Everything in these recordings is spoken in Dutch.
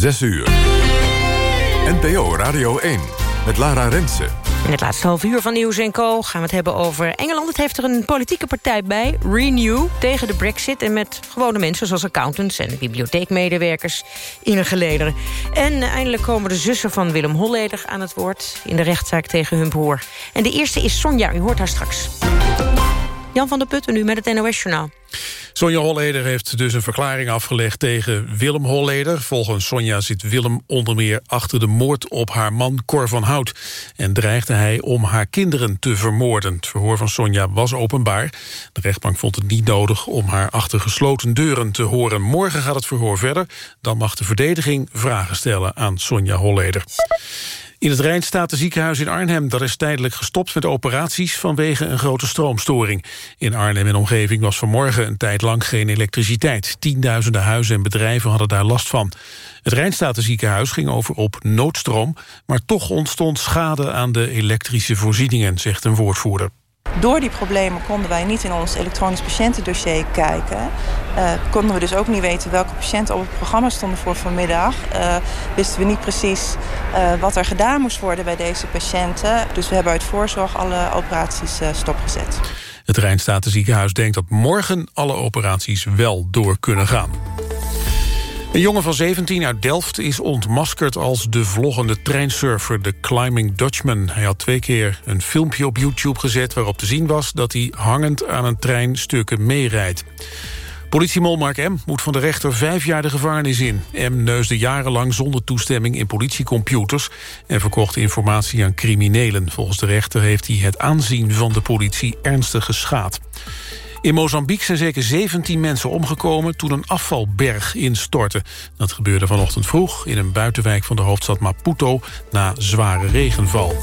6 uur. NPO Radio 1 met Lara Rensen. In het laatste half uur van Nieuws Co gaan we het hebben over Engeland. Het heeft er een politieke partij bij, Renew, tegen de brexit... en met gewone mensen zoals accountants en bibliotheekmedewerkers in een gelederen. En eindelijk komen de zussen van Willem Holleder aan het woord... in de rechtszaak tegen hun broer. En de eerste is Sonja, u hoort haar straks. Jan van der Putten nu met het NOS-journaal. Sonja Holleder heeft dus een verklaring afgelegd tegen Willem Holleder. Volgens Sonja zit Willem onder meer achter de moord op haar man Cor van Hout. En dreigde hij om haar kinderen te vermoorden. Het verhoor van Sonja was openbaar. De rechtbank vond het niet nodig om haar achter gesloten deuren te horen. Morgen gaat het verhoor verder. Dan mag de verdediging vragen stellen aan Sonja Holleder. In het Rijnstatenziekenhuis in Arnhem dat is tijdelijk gestopt met operaties vanwege een grote stroomstoring. In Arnhem en omgeving was vanmorgen een tijd lang geen elektriciteit. Tienduizenden huizen en bedrijven hadden daar last van. Het Rijnstatenziekenhuis ging over op noodstroom, maar toch ontstond schade aan de elektrische voorzieningen, zegt een woordvoerder. Door die problemen konden wij niet in ons elektronisch patiëntendossier kijken. Uh, konden we dus ook niet weten welke patiënten op het programma stonden voor vanmiddag. Uh, wisten we niet precies uh, wat er gedaan moest worden bij deze patiënten. Dus we hebben uit voorzorg alle operaties stopgezet. Het Rijnstatenziekenhuis denkt dat morgen alle operaties wel door kunnen gaan. Een jongen van 17 uit Delft is ontmaskerd als de vloggende treinsurfer, de Climbing Dutchman. Hij had twee keer een filmpje op YouTube gezet waarop te zien was dat hij hangend aan een trein stukken meerijdt. Politiemol Mark M. moet van de rechter vijf jaar de gevangenis in. M. neusde jarenlang zonder toestemming in politiecomputers... en verkocht informatie aan criminelen. Volgens de rechter heeft hij het aanzien van de politie ernstig geschaad. In Mozambique zijn zeker 17 mensen omgekomen toen een afvalberg instortte. Dat gebeurde vanochtend vroeg in een buitenwijk van de hoofdstad Maputo na zware regenval.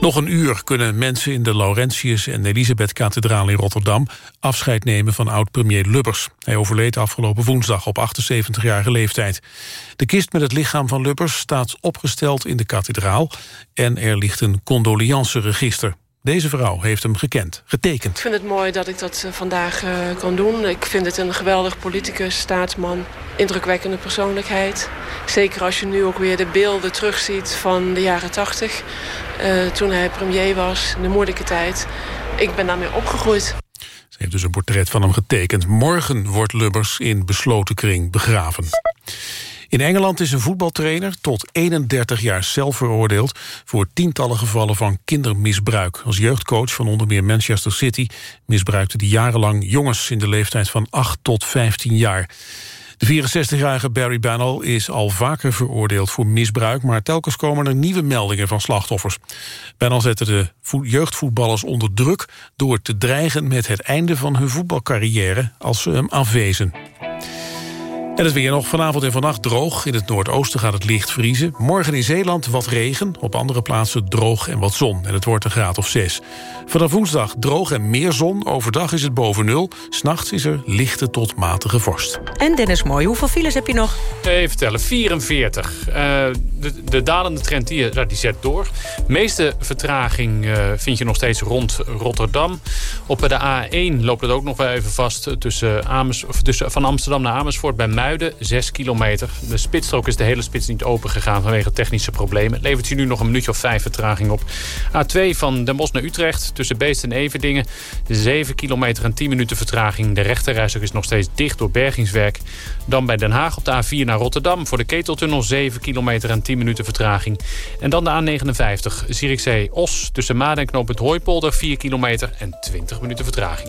Nog een uur kunnen mensen in de Laurentius- en Elisabeth-kathedraal in Rotterdam afscheid nemen van oud-premier Lubbers. Hij overleed afgelopen woensdag op 78-jarige leeftijd. De kist met het lichaam van Lubbers staat opgesteld in de kathedraal en er ligt een condolianceregister. Deze vrouw heeft hem gekend, getekend. Ik vind het mooi dat ik dat eh, vandaag uh, kan doen. Ik vind het een geweldig politicus, staatsman, indrukwekkende persoonlijkheid. Zeker als je nu ook weer de beelden terugziet van de jaren tachtig. Uh, toen hij premier was, de moeilijke tijd. Ik ben daarmee opgegroeid. Ze heeft dus een portret van hem getekend. Morgen wordt Lubbers in besloten kring begraven. In Engeland is een voetbaltrainer tot 31 jaar zelf veroordeeld... voor tientallen gevallen van kindermisbruik. Als jeugdcoach van onder meer Manchester City... misbruikte hij jarenlang jongens in de leeftijd van 8 tot 15 jaar. De 64-jarige Barry Bannell is al vaker veroordeeld voor misbruik... maar telkens komen er nieuwe meldingen van slachtoffers. Bannell zette de jeugdvoetballers onder druk... door te dreigen met het einde van hun voetbalcarrière als ze hem afwezen. En het weer nog vanavond en vannacht droog. In het noordoosten gaat het licht vriezen. Morgen in Zeeland wat regen. Op andere plaatsen droog en wat zon. En het wordt een graad of 6. Vanaf woensdag droog en meer zon. Overdag is het boven nul. S'nachts is er lichte tot matige vorst. En Dennis Mooi, hoeveel files heb je nog? Even tellen, 44. Uh, de, de, dalende trend die, die zet door. De meeste vertraging uh, vind je nog steeds rond Rotterdam. Op de A1 loopt het ook nog wel even vast... Tussen Amers, tussen, van Amsterdam naar Amersfoort bij Muiden 6 kilometer. De spitsstrook is de hele spits niet open gegaan vanwege technische problemen. Het levert je nu nog een minuutje of vijf vertraging op. A2 van Den Bosch naar Utrecht tussen Beest en Everdingen. 7 kilometer en 10 minuten vertraging. De rechterrijstok is nog steeds dicht door bergingswerk. Dan bij Den Haag op de A4 naar Rotterdam. Voor de Keteltunnel 7 kilometer en 10 minuten vertraging. En dan de A59 Zierikzee-Os tussen Maden en knooppunt Hooipolder 4 kilometer en 20 minuten vertraging.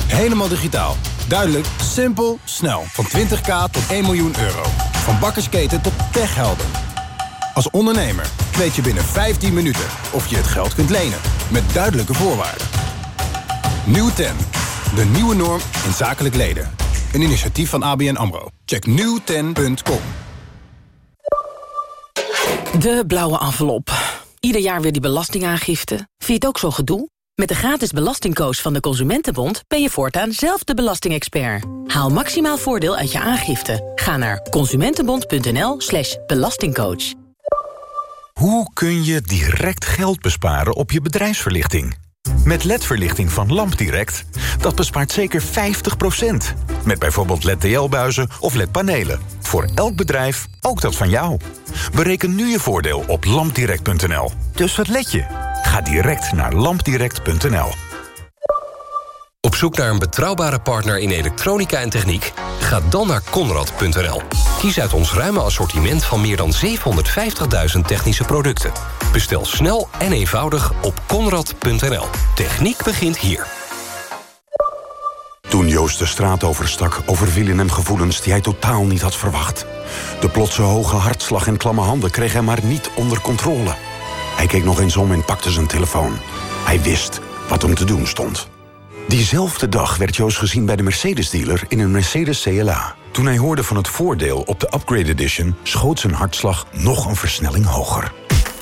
Helemaal digitaal. Duidelijk, simpel, snel. Van 20k tot 1 miljoen euro. Van bakkersketen tot techhelden. Als ondernemer weet je binnen 15 minuten of je het geld kunt lenen. Met duidelijke voorwaarden. Nieuw 10. De nieuwe norm in zakelijk leden. Een initiatief van ABN AMRO. Check nieuwten.com. De blauwe envelop. Ieder jaar weer die belastingaangifte. Vind je het ook zo gedoe? Met de gratis belastingcoach van de Consumentenbond... ben je voortaan zelf de belastingexpert. Haal maximaal voordeel uit je aangifte. Ga naar consumentenbond.nl slash belastingcoach. Hoe kun je direct geld besparen op je bedrijfsverlichting? Met LED-verlichting van LampDirect, dat bespaart zeker 50%. Met bijvoorbeeld LED-TL-buizen of LED-panelen. Voor elk bedrijf, ook dat van jou. Bereken nu je voordeel op lampdirect.nl. Dus wat let je? Ga direct naar lampdirect.nl. Op zoek naar een betrouwbare partner in elektronica en techniek? Ga dan naar Conrad.nl. Kies uit ons ruime assortiment van meer dan 750.000 technische producten. Bestel snel en eenvoudig op Conrad.nl. Techniek begint hier. Toen Joost de straat overstak, overvielen hem gevoelens die hij totaal niet had verwacht. De plotse hoge hartslag en klamme handen kreeg hij maar niet onder controle. Hij keek nog eens om en pakte zijn telefoon. Hij wist wat hem te doen stond. Diezelfde dag werd Joost gezien bij de Mercedes-dealer in een Mercedes CLA. Toen hij hoorde van het voordeel op de Upgrade Edition... schoot zijn hartslag nog een versnelling hoger.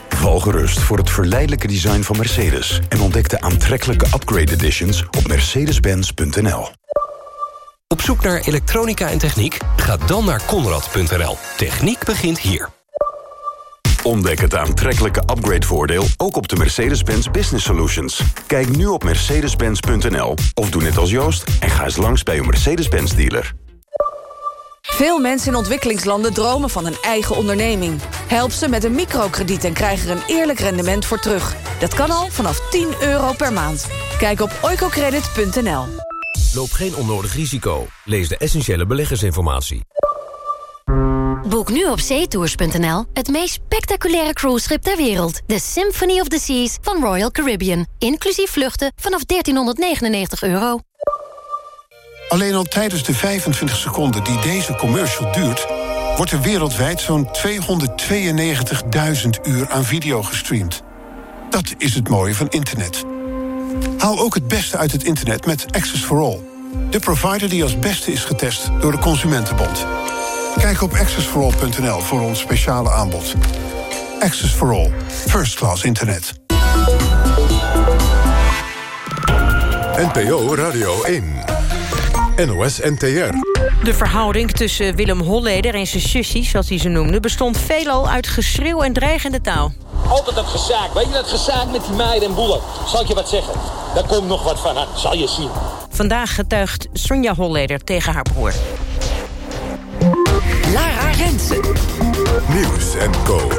Val gerust voor het verleidelijke design van Mercedes... en ontdek de aantrekkelijke Upgrade Editions op mercedes-benz.nl. Op zoek naar elektronica en techniek? Ga dan naar Conrad.nl. Techniek begint hier. Ontdek het aantrekkelijke upgrade-voordeel ook op de Mercedes-Benz Business Solutions. Kijk nu op mercedes-benz.nl of doe net als Joost... en ga eens langs bij uw Mercedes-Benz-dealer. Veel mensen in ontwikkelingslanden dromen van een eigen onderneming. Help ze met een microkrediet en krijg er een eerlijk rendement voor terug. Dat kan al vanaf 10 euro per maand. Kijk op oicocredit.nl. Loop geen onnodig risico. Lees de essentiële beleggersinformatie. Boek nu op zeetours.nl het meest spectaculaire cruiseschip ter wereld. De Symphony of the Seas van Royal Caribbean. Inclusief vluchten vanaf 1399 euro. Alleen al tijdens de 25 seconden die deze commercial duurt... wordt er wereldwijd zo'n 292.000 uur aan video gestreamd. Dat is het mooie van internet. Haal ook het beste uit het internet met Access for All. De provider die als beste is getest door de Consumentenbond. Kijk op accessforall.nl voor ons speciale aanbod. Access for All. First class internet. NPO Radio 1. NOS NTR. De verhouding tussen Willem Holleder en zijn sussie, zoals hij ze noemde... bestond veelal uit geschreeuw en dreigende taal. Altijd dat gezaak. Weet je dat gezaak met die meiden en boelen? Zal ik je wat zeggen? Daar komt nog wat van aan. Zal je zien. Vandaag getuigt Sonja Holleder tegen haar broer. Lara Rensen. Nieuws en Co.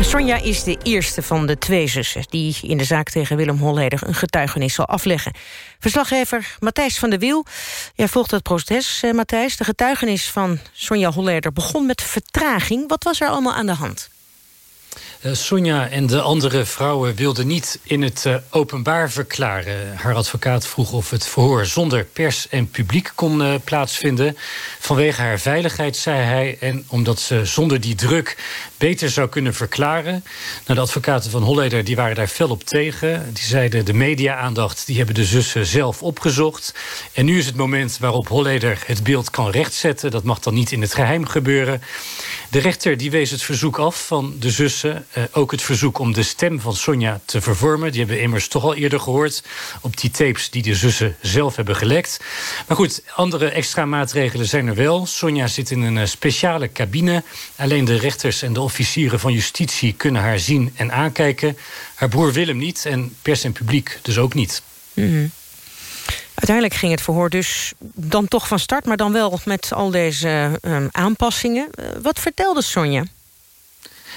Sonja is de eerste van de twee zussen... die in de zaak tegen Willem Holleder een getuigenis zal afleggen. Verslaggever Matthijs van der Wiel. Jij volgt het proces, eh, Matthijs. De getuigenis van Sonja Holleder begon met vertraging. Wat was er allemaal aan de hand? Uh, Sonja en de andere vrouwen wilden niet in het uh, openbaar verklaren. Haar advocaat vroeg of het verhoor zonder pers en publiek kon uh, plaatsvinden. Vanwege haar veiligheid, zei hij, en omdat ze zonder die druk beter zou kunnen verklaren. Nou, de advocaten van Holleder die waren daar fel op tegen. Die zeiden de media-aandacht die hebben de zussen zelf opgezocht. En nu is het moment waarop Holleder het beeld kan rechtzetten. Dat mag dan niet in het geheim gebeuren. De rechter die wees het verzoek af van de zussen. Uh, ook het verzoek om de stem van Sonja te vervormen. Die hebben we immers toch al eerder gehoord. Op die tapes die de zussen zelf hebben gelekt. Maar goed, andere extra maatregelen zijn er wel. Sonja zit in een speciale cabine. Alleen de rechters en de officieren van justitie kunnen haar zien en aankijken. Haar broer Willem niet en pers en publiek dus ook niet. -hmm. Uiteindelijk ging het verhoor dus dan toch van start... maar dan wel met al deze uh, aanpassingen. Uh, wat vertelde Sonja?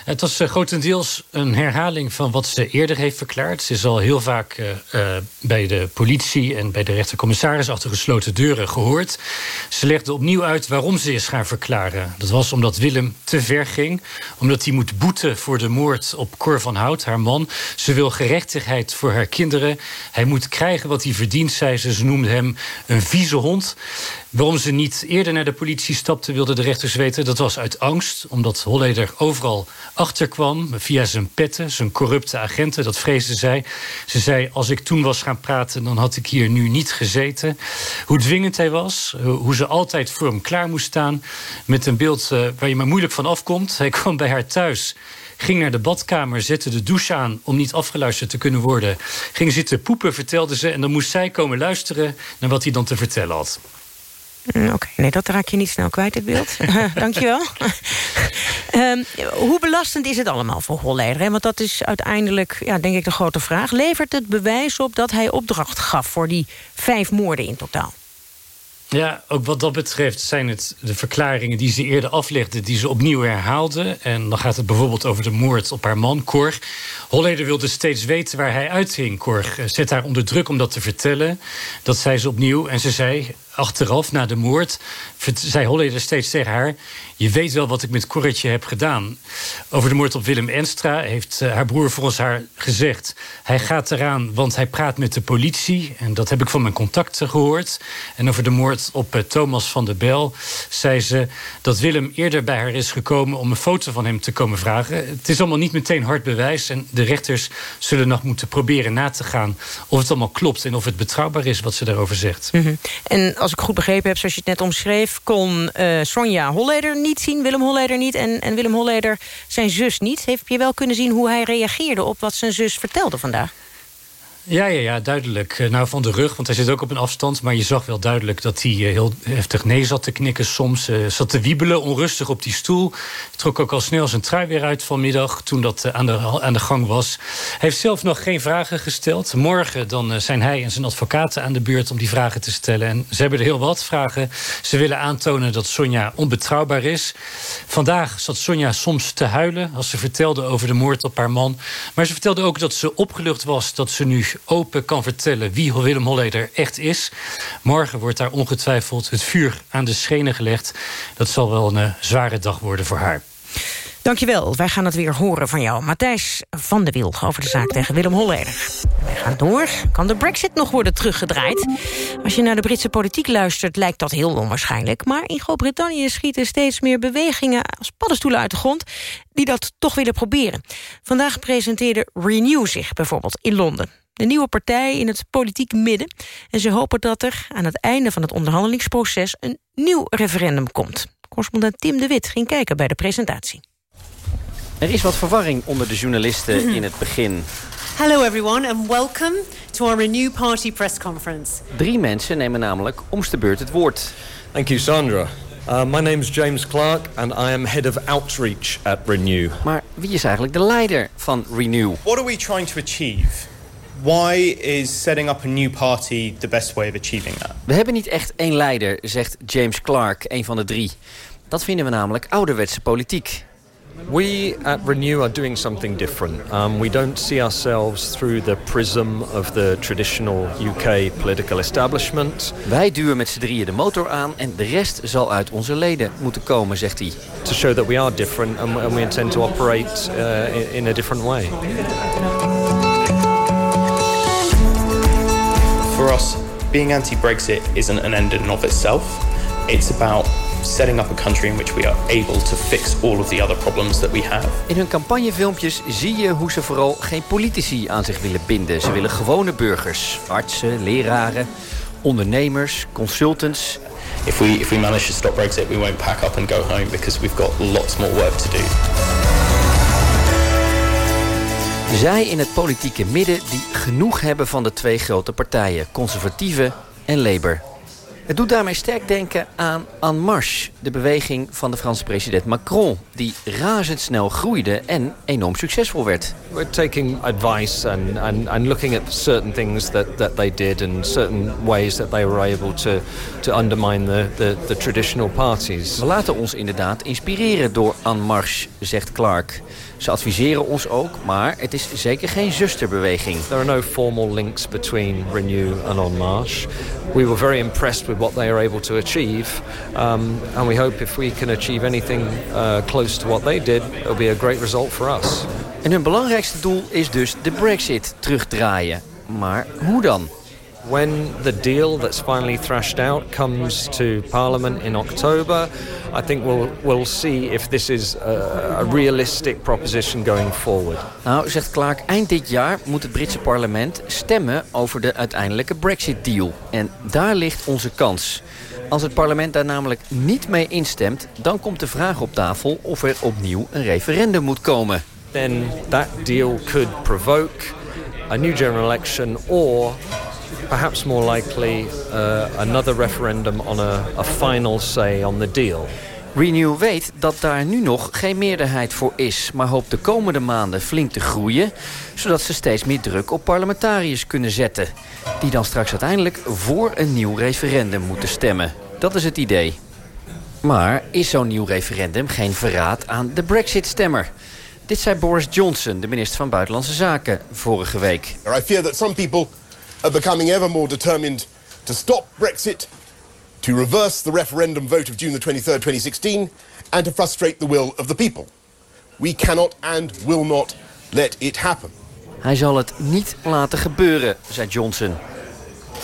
Het was uh, grotendeels een herhaling van wat ze eerder heeft verklaard. Ze is al heel vaak uh, uh, bij de politie en bij de rechtercommissaris achter gesloten deuren gehoord. Ze legde opnieuw uit waarom ze is gaan verklaren. Dat was omdat Willem te ver ging. Omdat hij moet boeten voor de moord op Cor van Hout, haar man. Ze wil gerechtigheid voor haar kinderen. Hij moet krijgen wat hij verdient, zei ze. Ze noemde hem een vieze hond. Waarom ze niet eerder naar de politie stapte, wilden de rechters weten. Dat was uit angst, omdat Holleder overal achterkwam... via zijn petten, zijn corrupte agenten, dat vreesde zij. Ze zei, als ik toen was gaan praten, dan had ik hier nu niet gezeten. Hoe dwingend hij was, hoe ze altijd voor hem klaar moest staan... met een beeld uh, waar je maar moeilijk van afkomt. Hij kwam bij haar thuis ging naar de badkamer, zette de douche aan om niet afgeluisterd te kunnen worden. Ging zitten poepen, vertelde ze, en dan moest zij komen luisteren naar wat hij dan te vertellen had. Mm, oké, nee, dat raak je niet snel kwijt, het beeld. Dankjewel. um, hoe belastend is het allemaal voor Holleder? Want dat is uiteindelijk, ja, denk ik, de grote vraag. Levert het bewijs op dat hij opdracht gaf voor die vijf moorden in totaal? Ja, ook wat dat betreft zijn het de verklaringen die ze eerder aflegde... die ze opnieuw herhaalde. En dan gaat het bijvoorbeeld over de moord op haar man, Cor. Holleder wilde steeds weten waar hij uithing. Cor zet haar onder druk om dat te vertellen. Dat zei ze opnieuw en ze zei achteraf, na de moord, zei Holleder steeds tegen haar... je weet wel wat ik met Corretje heb gedaan. Over de moord op Willem Enstra heeft uh, haar broer volgens haar gezegd... hij gaat eraan, want hij praat met de politie. En dat heb ik van mijn contacten gehoord. En over de moord op uh, Thomas van der Bel zei ze... dat Willem eerder bij haar is gekomen om een foto van hem te komen vragen. Het is allemaal niet meteen hard bewijs... en de rechters zullen nog moeten proberen na te gaan... of het allemaal klopt en of het betrouwbaar is wat ze daarover zegt. Mm. En als ik goed begrepen heb, zoals je het net omschreef... kon uh, Sonja Holleder niet zien, Willem Holleder niet... En, en Willem Holleder zijn zus niet. Heb je wel kunnen zien hoe hij reageerde op wat zijn zus vertelde vandaag? Ja, ja, ja, duidelijk. Eh, nou, van de rug, want hij zit ook op een afstand. Maar je zag wel duidelijk dat hij eh, heel heftig nee zat te knikken soms. Uh, zat te wiebelen, onrustig op die stoel. Trok ook al snel zijn trui weer uit vanmiddag, toen dat aan, de, aan de gang was. Hij heeft zelf nog geen vragen gesteld. Morgen dan zijn hij en zijn advocaten aan de beurt om die vragen te stellen. En ze hebben er heel wat vragen. Ze willen aantonen dat Sonja onbetrouwbaar is. Vandaag zat Sonja soms te huilen als ze vertelde over de moord op haar man. Maar ze vertelde ook dat ze opgelucht was dat ze nu open kan vertellen wie Willem Holleder echt is. Morgen wordt daar ongetwijfeld het vuur aan de schenen gelegd. Dat zal wel een uh, zware dag worden voor haar. Dankjewel. Wij gaan het weer horen van jou. Matthijs van de Wiel over de zaak tegen Willem Holleder. Wij gaan door. Kan de brexit nog worden teruggedraaid? Als je naar de Britse politiek luistert, lijkt dat heel onwaarschijnlijk. Maar in Groot-Brittannië schieten steeds meer bewegingen als paddenstoelen uit de grond... die dat toch willen proberen. Vandaag presenteerde Renew zich bijvoorbeeld in Londen de nieuwe partij in het politieke midden. En ze hopen dat er aan het einde van het onderhandelingsproces... een nieuw referendum komt. Correspondent Tim de Wit ging kijken bij de presentatie. Er is wat verwarring onder de journalisten in het begin. Hello everyone and welcome to our Renew Party press conference. Drie mensen nemen namelijk omste de beurt het woord. Thank you Sandra. Uh, my name is James Clark and I am head of outreach at Renew. Maar wie is eigenlijk de leider van Renew? What are we trying to achieve? Why is setting up a new party the best way of achieving that? We hebben niet echt één leider, zegt James Clark, een van de drie. Dat vinden we namelijk ouderwetse politiek. We at Renew are doing something different. Um, we don't see ourselves through the prism of the traditional UK political establishment. Wij duwen met z'n drieën de motor aan en de rest zal uit onze leden moeten komen, zegt hij. To show that we are different and, and we intend to operate uh, in, in a different way. For us, being anti-Brexit isn't an end in and of itself. It's about setting up a country in which we are able to fix all of the other problems that we have. In hun campagnefilmpjes zie je hoe ze vooral geen politici aan zich willen binden. Ze willen gewone burgers, artsen, leraren, ondernemers, consultants. If we if we manage to stop Brexit, we won't pack up and go home because we've got lots more work to do. Zij in het politieke midden die genoeg hebben van de twee grote partijen, conservatieven en Labour. Het doet daarmee sterk denken aan En Marche, de beweging van de Franse president Macron, die razendsnel groeide en enorm succesvol werd. We're taking advice and, and, and looking at certain things that, that they did and certain ways that they were able to, to undermine the, the, the traditional parties. We laten ons inderdaad inspireren door En Marche, zegt Clark. Ze adviseren ons ook, maar het is zeker geen zusterbeweging. There are no formal links between Renew and En Marche. We were very impressed with what they are able to achieve. Um, and we hope if we can achieve anything uh, close to what they did, it'll be a great result for us. En hun belangrijkste doel is dus de brexit terugdraaien. Maar hoe dan? When the deal that's finally thrashed out comes to Parliament in October, I think we'll, we'll see if this is a, a realistic proposition going forward. Nou, zegt Clark, eind dit jaar moet het Britse parlement stemmen over de uiteindelijke Brexit-deal. En daar ligt onze kans. Als het parlement daar namelijk niet mee instemt... dan komt de vraag op tafel of er opnieuw een referendum moet komen. Then that deal could provoke a new general election or perhaps more likely uh, another referendum on a, a final say on the deal. Renew weet dat daar nu nog geen meerderheid voor is... maar hoopt de komende maanden flink te groeien... zodat ze steeds meer druk op parlementariërs kunnen zetten... die dan straks uiteindelijk voor een nieuw referendum moeten stemmen. Dat is het idee. Maar is zo'n nieuw referendum geen verraad aan de Brexit-stemmer? Dit zei Boris Johnson, de minister van Buitenlandse Zaken, vorige week. I fear that some people are becoming ever more determined to stop Brexit to reverse the referendum vote of June the 23rd, 2016, and to frustrate the will of the people. We cannot and will not let it happen. Hij zal het niet laten gebeuren, zei Johnson.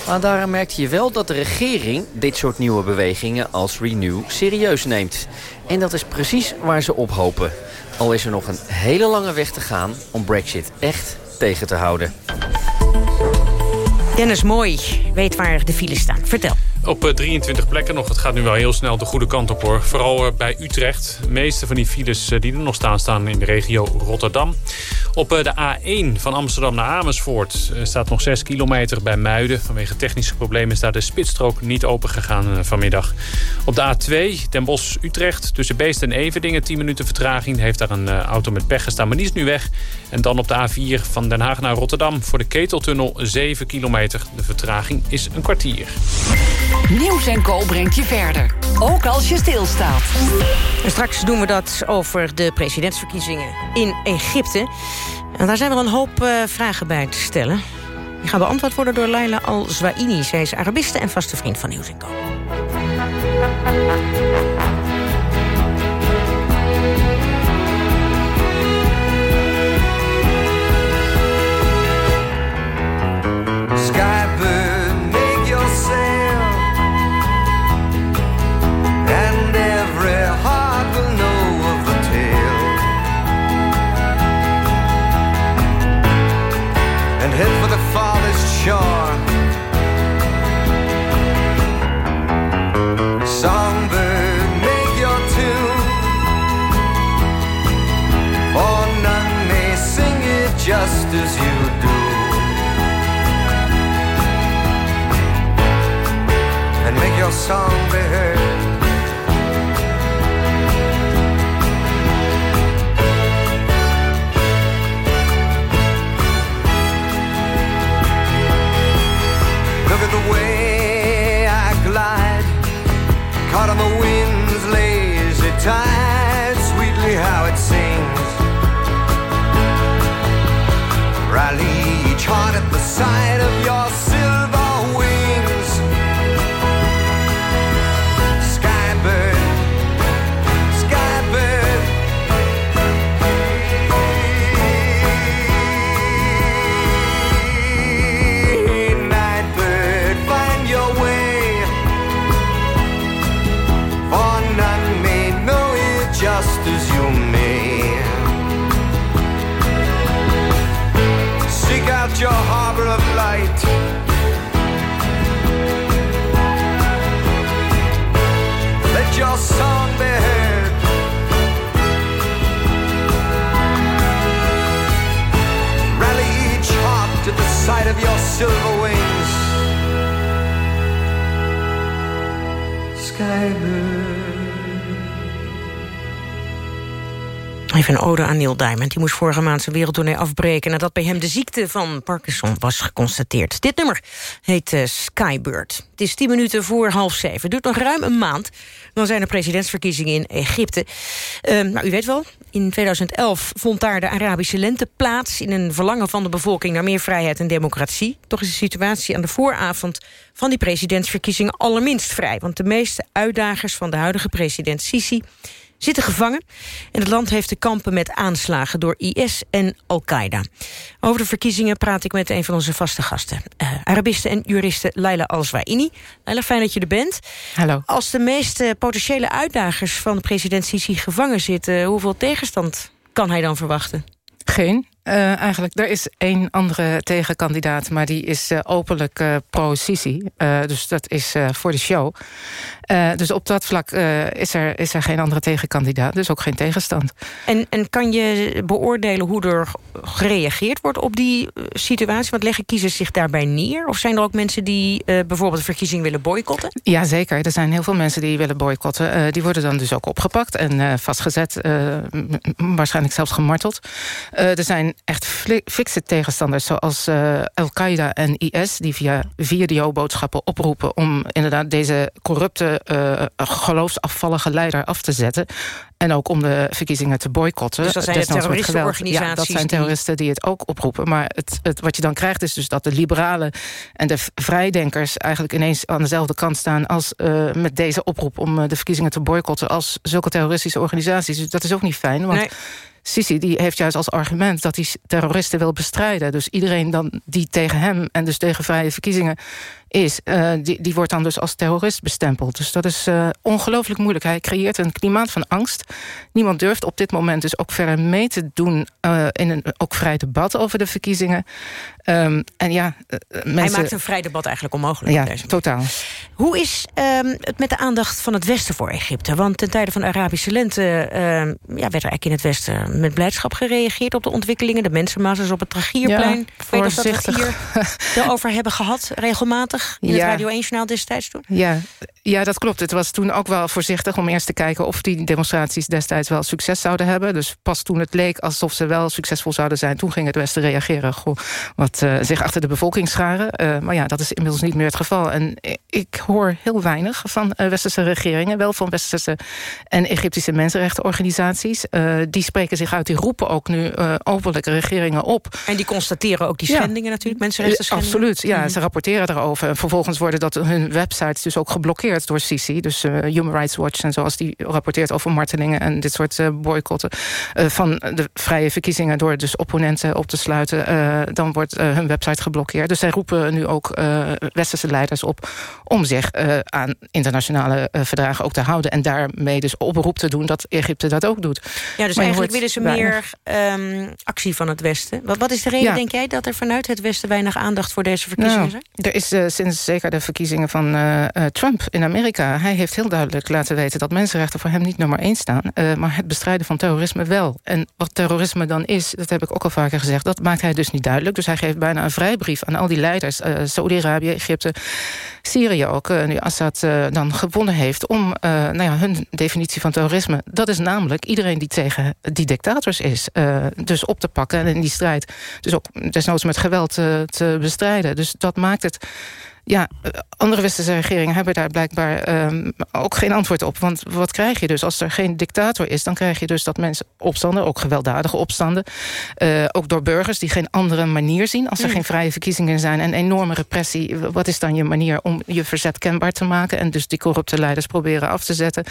Maar daarom merkt je wel dat de regering dit soort nieuwe bewegingen als Renew serieus neemt. En dat is precies waar ze op hopen. Al is er nog een hele lange weg te gaan om Brexit echt tegen te houden. Dennis Mooi weet waar de files staan. Vertel. Op 23 plekken nog. Het gaat nu wel heel snel de goede kant op hoor. Vooral bij Utrecht. De meeste van die files die er nog staan, staan in de regio Rotterdam. Op de A1 van Amsterdam naar Amersfoort staat nog 6 kilometer bij Muiden. Vanwege technische problemen is daar de spitsstrook niet open gegaan vanmiddag. Op de A2 Den Bosch-Utrecht tussen Beest en Everdingen 10 minuten vertraging. Heeft daar een auto met pech gestaan, maar die is nu weg. En dan op de A4 van Den Haag naar Rotterdam voor de Keteltunnel 7 kilometer. De vertraging is een kwartier. Nieuws en Co brengt je verder. Ook als je stilstaat. Straks doen we dat over de presidentsverkiezingen in Egypte. En daar zijn wel een hoop uh, vragen bij te stellen. Die gaan beantwoord worden door Laila Al-Zwaini. Zij is Arabiste en vaste vriend van Nieuws en Co. Look at the way I glide, caught on the wind's lazy tide, sweetly how it sings. Rally each heart at the sight of your silver wings. Skybird. Even een ode aan Neil Diamond. Die moest vorige maand zijn wereldtournee afbreken... nadat bij hem de ziekte van Parkinson was geconstateerd. Dit nummer heet uh, Skybird. Het is tien minuten voor half zeven. Duurt nog ruim een maand. Dan zijn er presidentsverkiezingen in Egypte. Uh, nou, u weet wel, in 2011 vond daar de Arabische lente plaats... in een verlangen van de bevolking naar meer vrijheid en democratie. Toch is de situatie aan de vooravond van die presidentsverkiezingen allerminst vrij. Want de meeste uitdagers van de huidige president Sisi zitten gevangen. En het land heeft te kampen met aanslagen door IS en Al-Qaeda. Over de verkiezingen praat ik met een van onze vaste gasten. Uh, Arabiste en juriste Laila Al-Zwaini. Laila, fijn dat je er bent. Hallo. Als de meeste potentiële uitdagers van president Sisi gevangen zitten... hoeveel tegenstand kan hij dan verwachten? Geen. Uh, eigenlijk, er is één andere tegenkandidaat... maar die is uh, openlijk uh, pro-Sisi. dus dat is voor de show. dus op dat vlak is, er, is er geen andere tegenkandidaat. Dus ook geen tegenstand. En, en kan je beoordelen hoe er gereageerd wordt op die situatie? Want leggen kiezers zich daarbij neer? Of zijn er ook mensen die bijvoorbeeld de verkiezing willen boycotten? Ja, zeker. Er zijn heel veel mensen die willen boycotten. die worden dan dus ook opgepakt en vastgezet. waarschijnlijk zelfs gemarteld. er zijn echt fikse tegenstanders... zoals uh, Al-Qaeda en IS... die via videoboodschappen oproepen... om inderdaad deze corrupte, uh, geloofsafvallige leider af te zetten. En ook om de verkiezingen te boycotten. Dus dat zijn terroristenorganisaties? Ja, dat zijn terroristen die het ook oproepen. Maar het, het, wat je dan krijgt is dus dat de liberalen en de vrijdenkers... eigenlijk ineens aan dezelfde kant staan... als uh, met deze oproep om de verkiezingen te boycotten... als zulke terroristische organisaties. Dus dat is ook niet fijn, want... Nee. Sisi die heeft juist als argument dat hij terroristen wil bestrijden. Dus iedereen dan die tegen hem en dus tegen vrije verkiezingen is... Uh, die, die wordt dan dus als terrorist bestempeld. Dus dat is uh, ongelooflijk moeilijk. Hij creëert een klimaat van angst. Niemand durft op dit moment dus ook verder mee te doen... Uh, in een ook vrij debat over de verkiezingen. Um, en ja, mensen... Hij maakt een vrij debat eigenlijk onmogelijk. Ja, totaal. Hoe is um, het met de aandacht van het Westen voor Egypte? Want ten tijde van de Arabische lente um, ja, werd er eigenlijk in het Westen... met blijdschap gereageerd op de ontwikkelingen. De mensenmasses op het Tragierplein. Ja, weet dat we het hier erover hebben gehad, regelmatig in ja. het Radio 1-journaal destijds toen? Ja. ja, dat klopt. Het was toen ook wel voorzichtig om eerst te kijken... of die demonstraties destijds wel succes zouden hebben. Dus pas toen het leek alsof ze wel succesvol zouden zijn... toen ging het Westen reageren. Goh, wat uh, zich achter de bevolking scharen. Uh, maar ja, dat is inmiddels niet meer het geval. En ik hoor heel weinig van uh, westerse regeringen. Wel van westerse en Egyptische mensenrechtenorganisaties. die spreken zich uit, die roepen ook nu openlijk regeringen op. En die constateren ook die schendingen ja. natuurlijk, mensenrechten schendingen. Absoluut, ja. Mm -hmm. Ze rapporteren erover vervolgens worden dat hun websites dus ook geblokkeerd door Sisi. Dus uh, Human Rights Watch en zoals die rapporteert over martelingen... en dit soort uh, boycotten van de vrije verkiezingen... door dus opponenten op te sluiten. dan wordt hun website geblokkeerd. Dus zij roepen nu ook westerse leiders op... om zich aan internationale verdragen ook te houden... en daarmee dus oproep te doen dat Egypte dat ook doet. Ja, dus eigenlijk willen ze meer um, actie van het Westen. Wat, wat is de reden, ja. denk jij, dat er vanuit het Westen... weinig aandacht voor deze verkiezingen nou, Er is zeker de verkiezingen van uh, uh, Trump in Amerika. Hij heeft heel duidelijk laten weten dat mensenrechten voor hem niet nummer één staan. Uh, maar het bestrijden van terrorisme wel. En wat terrorisme dan is, dat heb ik ook al vaker gezegd... dat maakt hij dus niet duidelijk. Dus hij geeft bijna een vrijbrief aan al die leiders. Saudi-Arabië, Egypte, Syrië ook. nu Assad dan gewonnen heeft om nou ja, hun definitie van terrorisme... dat is namelijk iedereen die tegen die dictators is. dus op te pakken en in die strijd... dus ook desnoods met geweld te bestrijden. Dus dat maakt het ja, andere westerse regeringen hebben daar blijkbaar um, ook geen antwoord op. Want wat krijg je dus? Als er geen dictator is, dan krijg je dus dat mensen opstanden... ook gewelddadige opstanden, uh, ook door burgers die geen andere manier zien... als er mm. geen vrije verkiezingen zijn en enorme repressie... wat is dan je manier om je verzet kenbaar te maken... en dus die corrupte leiders proberen af te zetten?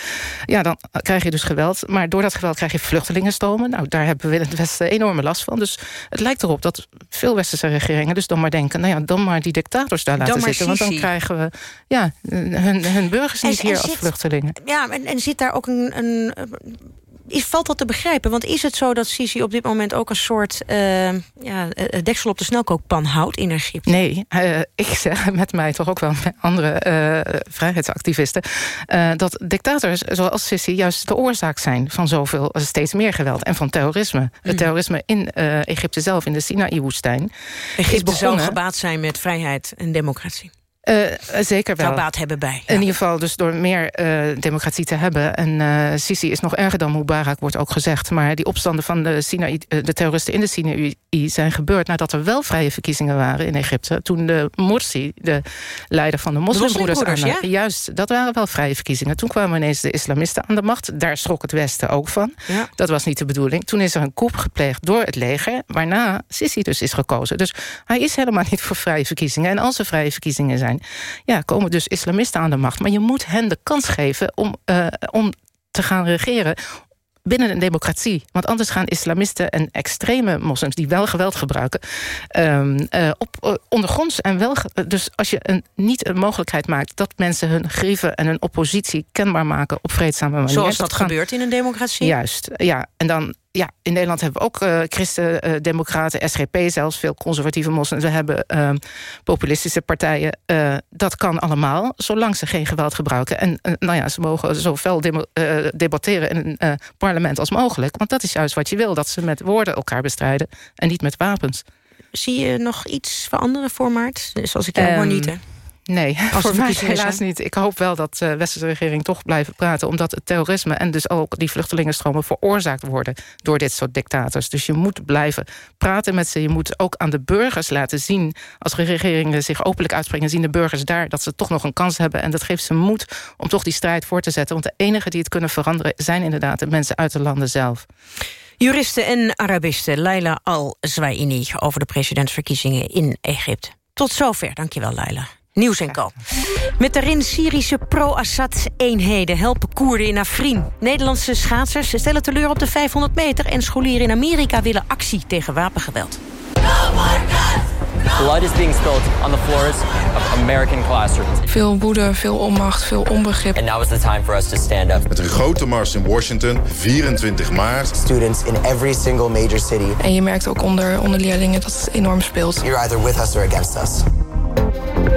Ja, dan krijg je dus geweld. Maar door dat geweld krijg je vluchtelingenstromen. Nou, daar hebben we in het Westen enorme last van. Dus het lijkt erop dat veel westerse regeringen dus dan maar denken... nou ja, dan maar die dictators daar laten zitten want dan krijgen we ja, hun, hun burgers niet en, hier als zit, vluchtelingen. Ja, en, en zit daar ook een, een is, valt dat te begrijpen? Want is het zo dat Sisi op dit moment ook een soort uh, ja, deksel op de snelkookpan houdt in Egypte? Nee, uh, ik zeg met mij toch ook wel met andere uh, vrijheidsactivisten... dat dictators zoals Sisi juist de oorzaak zijn van zoveel, steeds meer geweld... en van terrorisme. Mm. Het terrorisme in Egypte zelf, in de Sinaï-woestijn... Egypte zou gebaat zijn met vrijheid en democratie. Uh, zeker wel. Zou baat hebben bij. In ieder geval dus door meer uh, democratie te hebben. En uh, Sisi is nog erger dan Mubarak, wordt ook gezegd. Maar die opstanden van de, Sinaï, de terroristen in de Sinaï zijn gebeurd... nadat er wel vrije verkiezingen waren in Egypte. Toen de Morsi, de leider van de moslimbroeders... De ja? Juist, dat waren wel vrije verkiezingen. Toen kwamen ineens de islamisten aan de macht. Daar schrok het Westen ook van. Ja. Dat was niet de bedoeling. Toen is er een coup gepleegd door het leger... waarna Sisi dus is gekozen. Dus hij is helemaal niet voor vrije verkiezingen. En als er vrije verkiezingen zijn ja, komen dus islamisten aan de macht. Maar je moet hen de kans geven om, uh, om te gaan regeren binnen een democratie. Want anders gaan islamisten en extreme moslims... die wel geweld gebruiken, um, uh, op, uh, ondergronds. En wel, dus als je een, niet een mogelijkheid maakt... dat mensen hun grieven en hun oppositie kenbaar maken... op vreedzame manier. Zoals dat, dat gebeurt in een democratie? Juist, ja. En dan ja, in Nederland hebben we ook uh, christen-democraten, SGP zelfs, veel conservatieve moslims. We hebben uh, populistische partijen. Uh, dat kan allemaal, zolang ze geen geweld gebruiken. En nou ja, ze mogen zo fel debatteren in een parlement als mogelijk. Want dat is juist wat je wil, dat ze met woorden elkaar bestrijden en niet met wapens. Zie je nog iets veranderen voor maart? Zoals ik jou um, hoor niet, hè? Nee, voor mij helaas niet. Ik hoop wel dat de westerse regering toch blijven praten... omdat het terrorisme en dus ook die vluchtelingenstromen... veroorzaakt worden door dit soort dictators. Dus je moet blijven praten met ze. Je moet ook aan de burgers laten zien... als regeringen zich openlijk uitspringen... zien de burgers daar dat ze toch nog een kans hebben. En dat geeft ze moed om toch die strijd voor te zetten. Want de enigen die het kunnen veranderen... zijn inderdaad de mensen uit de landen zelf. Juristen en Arabiste Laila Al-Zwaini... over de presidentsverkiezingen in Egypte. Tot zover, dankjewel Laila. Nieuws en Co. Met daarin Syrische pro-Assad-eenheden helpen Koerden in Afrin. Nederlandse schaatsers stellen teleur op de 500 meter... en scholieren in Amerika willen actie tegen wapengeweld. Blood is being spilled on the floors of American classrooms. Veel woede, veel onmacht, veel onbegrip. And now is the time for us to stand up. Met een grote mars in Washington, 24 maart. Students in every single major city. En je merkt ook onder, onder leerlingen dat het enorm speelt. You're either with us or against us.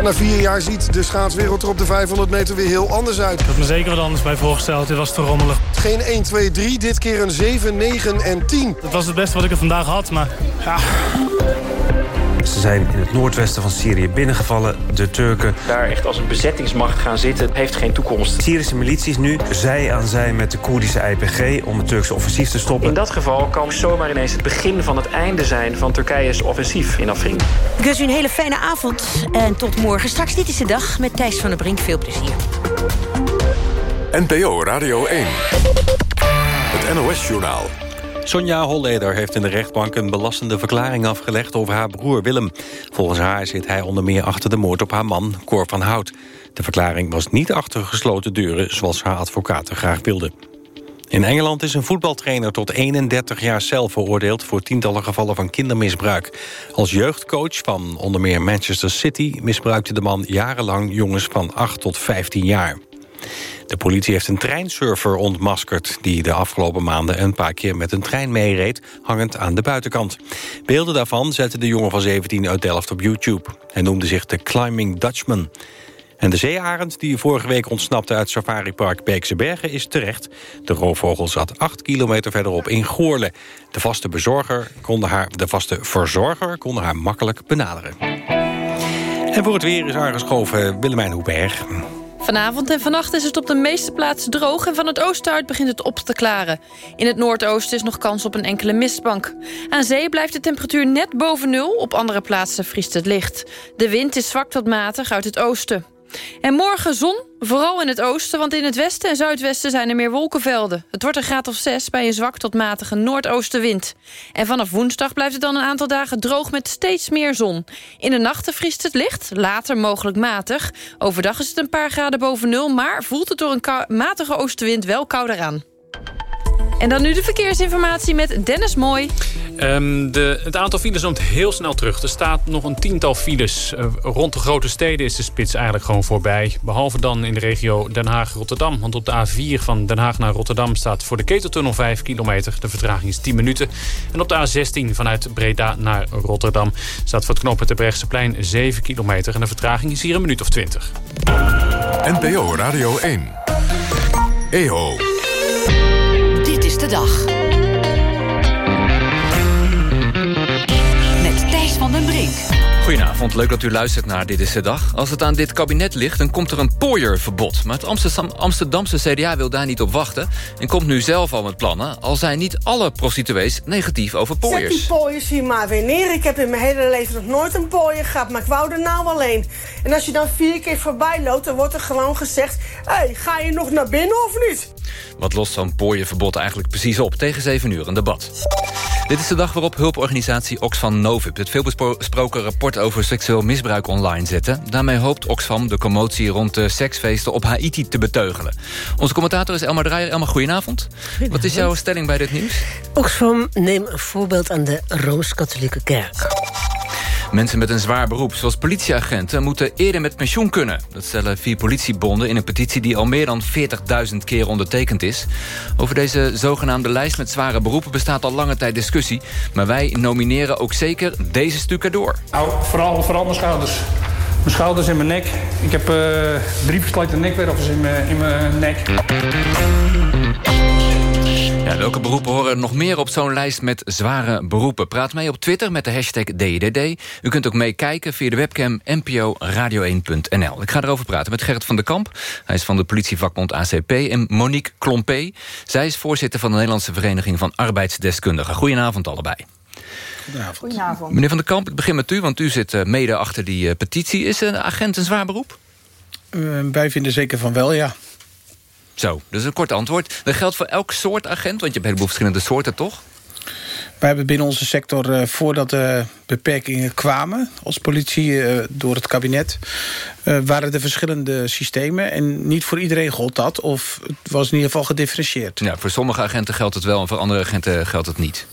Na vier jaar ziet de schaatswereld er op de 500 meter weer heel anders uit. Ik had me zeker wat anders bij voorgesteld. Dit was te rommelig. Geen 1, 2, 3. Dit keer een 7, 9 en 10. Dat was het beste wat ik er vandaag had, maar ja... Ze zijn in het noordwesten van Syrië binnengevallen. De Turken... Daar echt als een bezettingsmacht gaan zitten, heeft geen toekomst. Syrische milities nu zij aan zij met de Koerdische IPG... om het Turkse offensief te stoppen. In dat geval kan zomaar ineens het begin van het einde zijn... van Turkije's offensief in Afrin. Ik wens u een hele fijne avond en tot morgen. Straks dit is de dag met Thijs van der Brink. Veel plezier. NPO Radio 1. Het NOS-journaal. Sonja Holleder heeft in de rechtbank een belastende verklaring afgelegd over haar broer Willem. Volgens haar zit hij onder meer achter de moord op haar man, Cor van Hout. De verklaring was niet achter gesloten deuren, zoals haar advocaten graag wilden. In Engeland is een voetbaltrainer tot 31 jaar cel veroordeeld... voor tientallen gevallen van kindermisbruik. Als jeugdcoach van onder meer Manchester City... misbruikte de man jarenlang jongens van 8 tot 15 jaar. De politie heeft een treinsurfer ontmaskerd... die de afgelopen maanden een paar keer met een trein meereed... hangend aan de buitenkant. Beelden daarvan zette de jongen van 17 uit Delft op YouTube. Hij noemde zich de Climbing Dutchman. En de zeearend die vorige week ontsnapte uit safaripark Beekse Bergen is terecht. De roofvogel zat 8 kilometer verderop in Goorle. De vaste, bezorger konde haar, de vaste verzorger kon haar makkelijk benaderen. En voor het weer is aangeschoven Willemijn Hoeberg. Vanavond en vannacht is het op de meeste plaatsen droog... en van het oosten uit begint het op te klaren. In het noordoosten is nog kans op een enkele mistbank. Aan zee blijft de temperatuur net boven nul. Op andere plaatsen vriest het licht. De wind is zwak tot matig uit het oosten. En morgen zon, vooral in het oosten, want in het westen en zuidwesten zijn er meer wolkenvelden. Het wordt een graad of 6 bij een zwak tot matige noordoostenwind. En vanaf woensdag blijft het dan een aantal dagen droog met steeds meer zon. In de nachten vriest het licht, later mogelijk matig. Overdag is het een paar graden boven nul, maar voelt het door een matige oostenwind wel kouder aan. En dan nu de verkeersinformatie met Dennis Mooi. Um, de, het aantal files komt heel snel terug. Er staat nog een tiental files. Uh, rond de grote steden is de spits eigenlijk gewoon voorbij. Behalve dan in de regio Den Haag-Rotterdam. Want op de A4 van Den Haag naar Rotterdam staat voor de Keteltunnel 5 kilometer. De vertraging is 10 minuten. En op de A16 vanuit Breda naar Rotterdam staat voor het knooppunt plein 7 kilometer. En de vertraging is hier een minuut of 20. NPO Radio 1. EO. De dag. Goedenavond, leuk dat u luistert naar Dit is de Dag. Als het aan dit kabinet ligt, dan komt er een pooierverbod. Maar het Amsterdam, Amsterdamse CDA wil daar niet op wachten... en komt nu zelf al met plannen... al zijn niet alle prostituees negatief over pooiers. Zet die pooiers hier maar weer neer. Ik heb in mijn hele leven nog nooit een pooier gehad... maar ik wou er nou alleen. En als je dan vier keer voorbij loopt, dan wordt er gewoon gezegd... hé, hey, ga je nog naar binnen of niet? Wat lost zo'n pooierverbod eigenlijk precies op? Tegen 7 uur een debat. Dit is de dag waarop hulporganisatie Oxfam Novib... het veelbesproken rapport over seksueel misbruik online zette. Daarmee hoopt Oxfam de commotie rond de seksfeesten op Haiti te beteugelen. Onze commentator is Elmar Draaier. Elmar, goedenavond. Wat is jouw stelling bij dit nieuws? Oxfam neemt een voorbeeld aan de Rooms-Katholieke Kerk. Mensen met een zwaar beroep, zoals politieagenten... moeten eerder met pensioen kunnen. Dat stellen vier politiebonden in een petitie... die al meer dan 40.000 keer ondertekend is. Over deze zogenaamde lijst met zware beroepen... bestaat al lange tijd discussie. Maar wij nomineren ook zeker deze stukken door. Vooral, vooral mijn schouders. Mijn schouders en mijn nek. Ik heb uh, drie versleten nekwervels in mijn, in mijn nek. Welke beroepen horen nog meer op zo'n lijst met zware beroepen? Praat mee op Twitter met de hashtag DDD. U kunt ook meekijken via de webcam nporadio1.nl. Ik ga erover praten met Gerrit van der Kamp. Hij is van de politievakbond ACP. En Monique Klompé. Zij is voorzitter van de Nederlandse Vereniging van Arbeidsdeskundigen. Goedenavond allebei. Goedenavond. Goedenavond. Meneer van der Kamp, ik begin met u, want u zit eh, mede achter die eh, petitie. Is een agent een zwaar beroep? Uh, wij vinden zeker van wel, ja. Zo, dus een kort antwoord. Dat geldt voor elk soort agent, want je hebt een heleboel verschillende soorten, toch? Wij hebben binnen onze sector, uh, voordat de beperkingen kwamen... als politie uh, door het kabinet... Uh, waren er verschillende systemen. En niet voor iedereen gold dat. Of het was in ieder geval gedifferentieerd. Ja, voor sommige agenten geldt het wel... en voor andere agenten geldt het niet.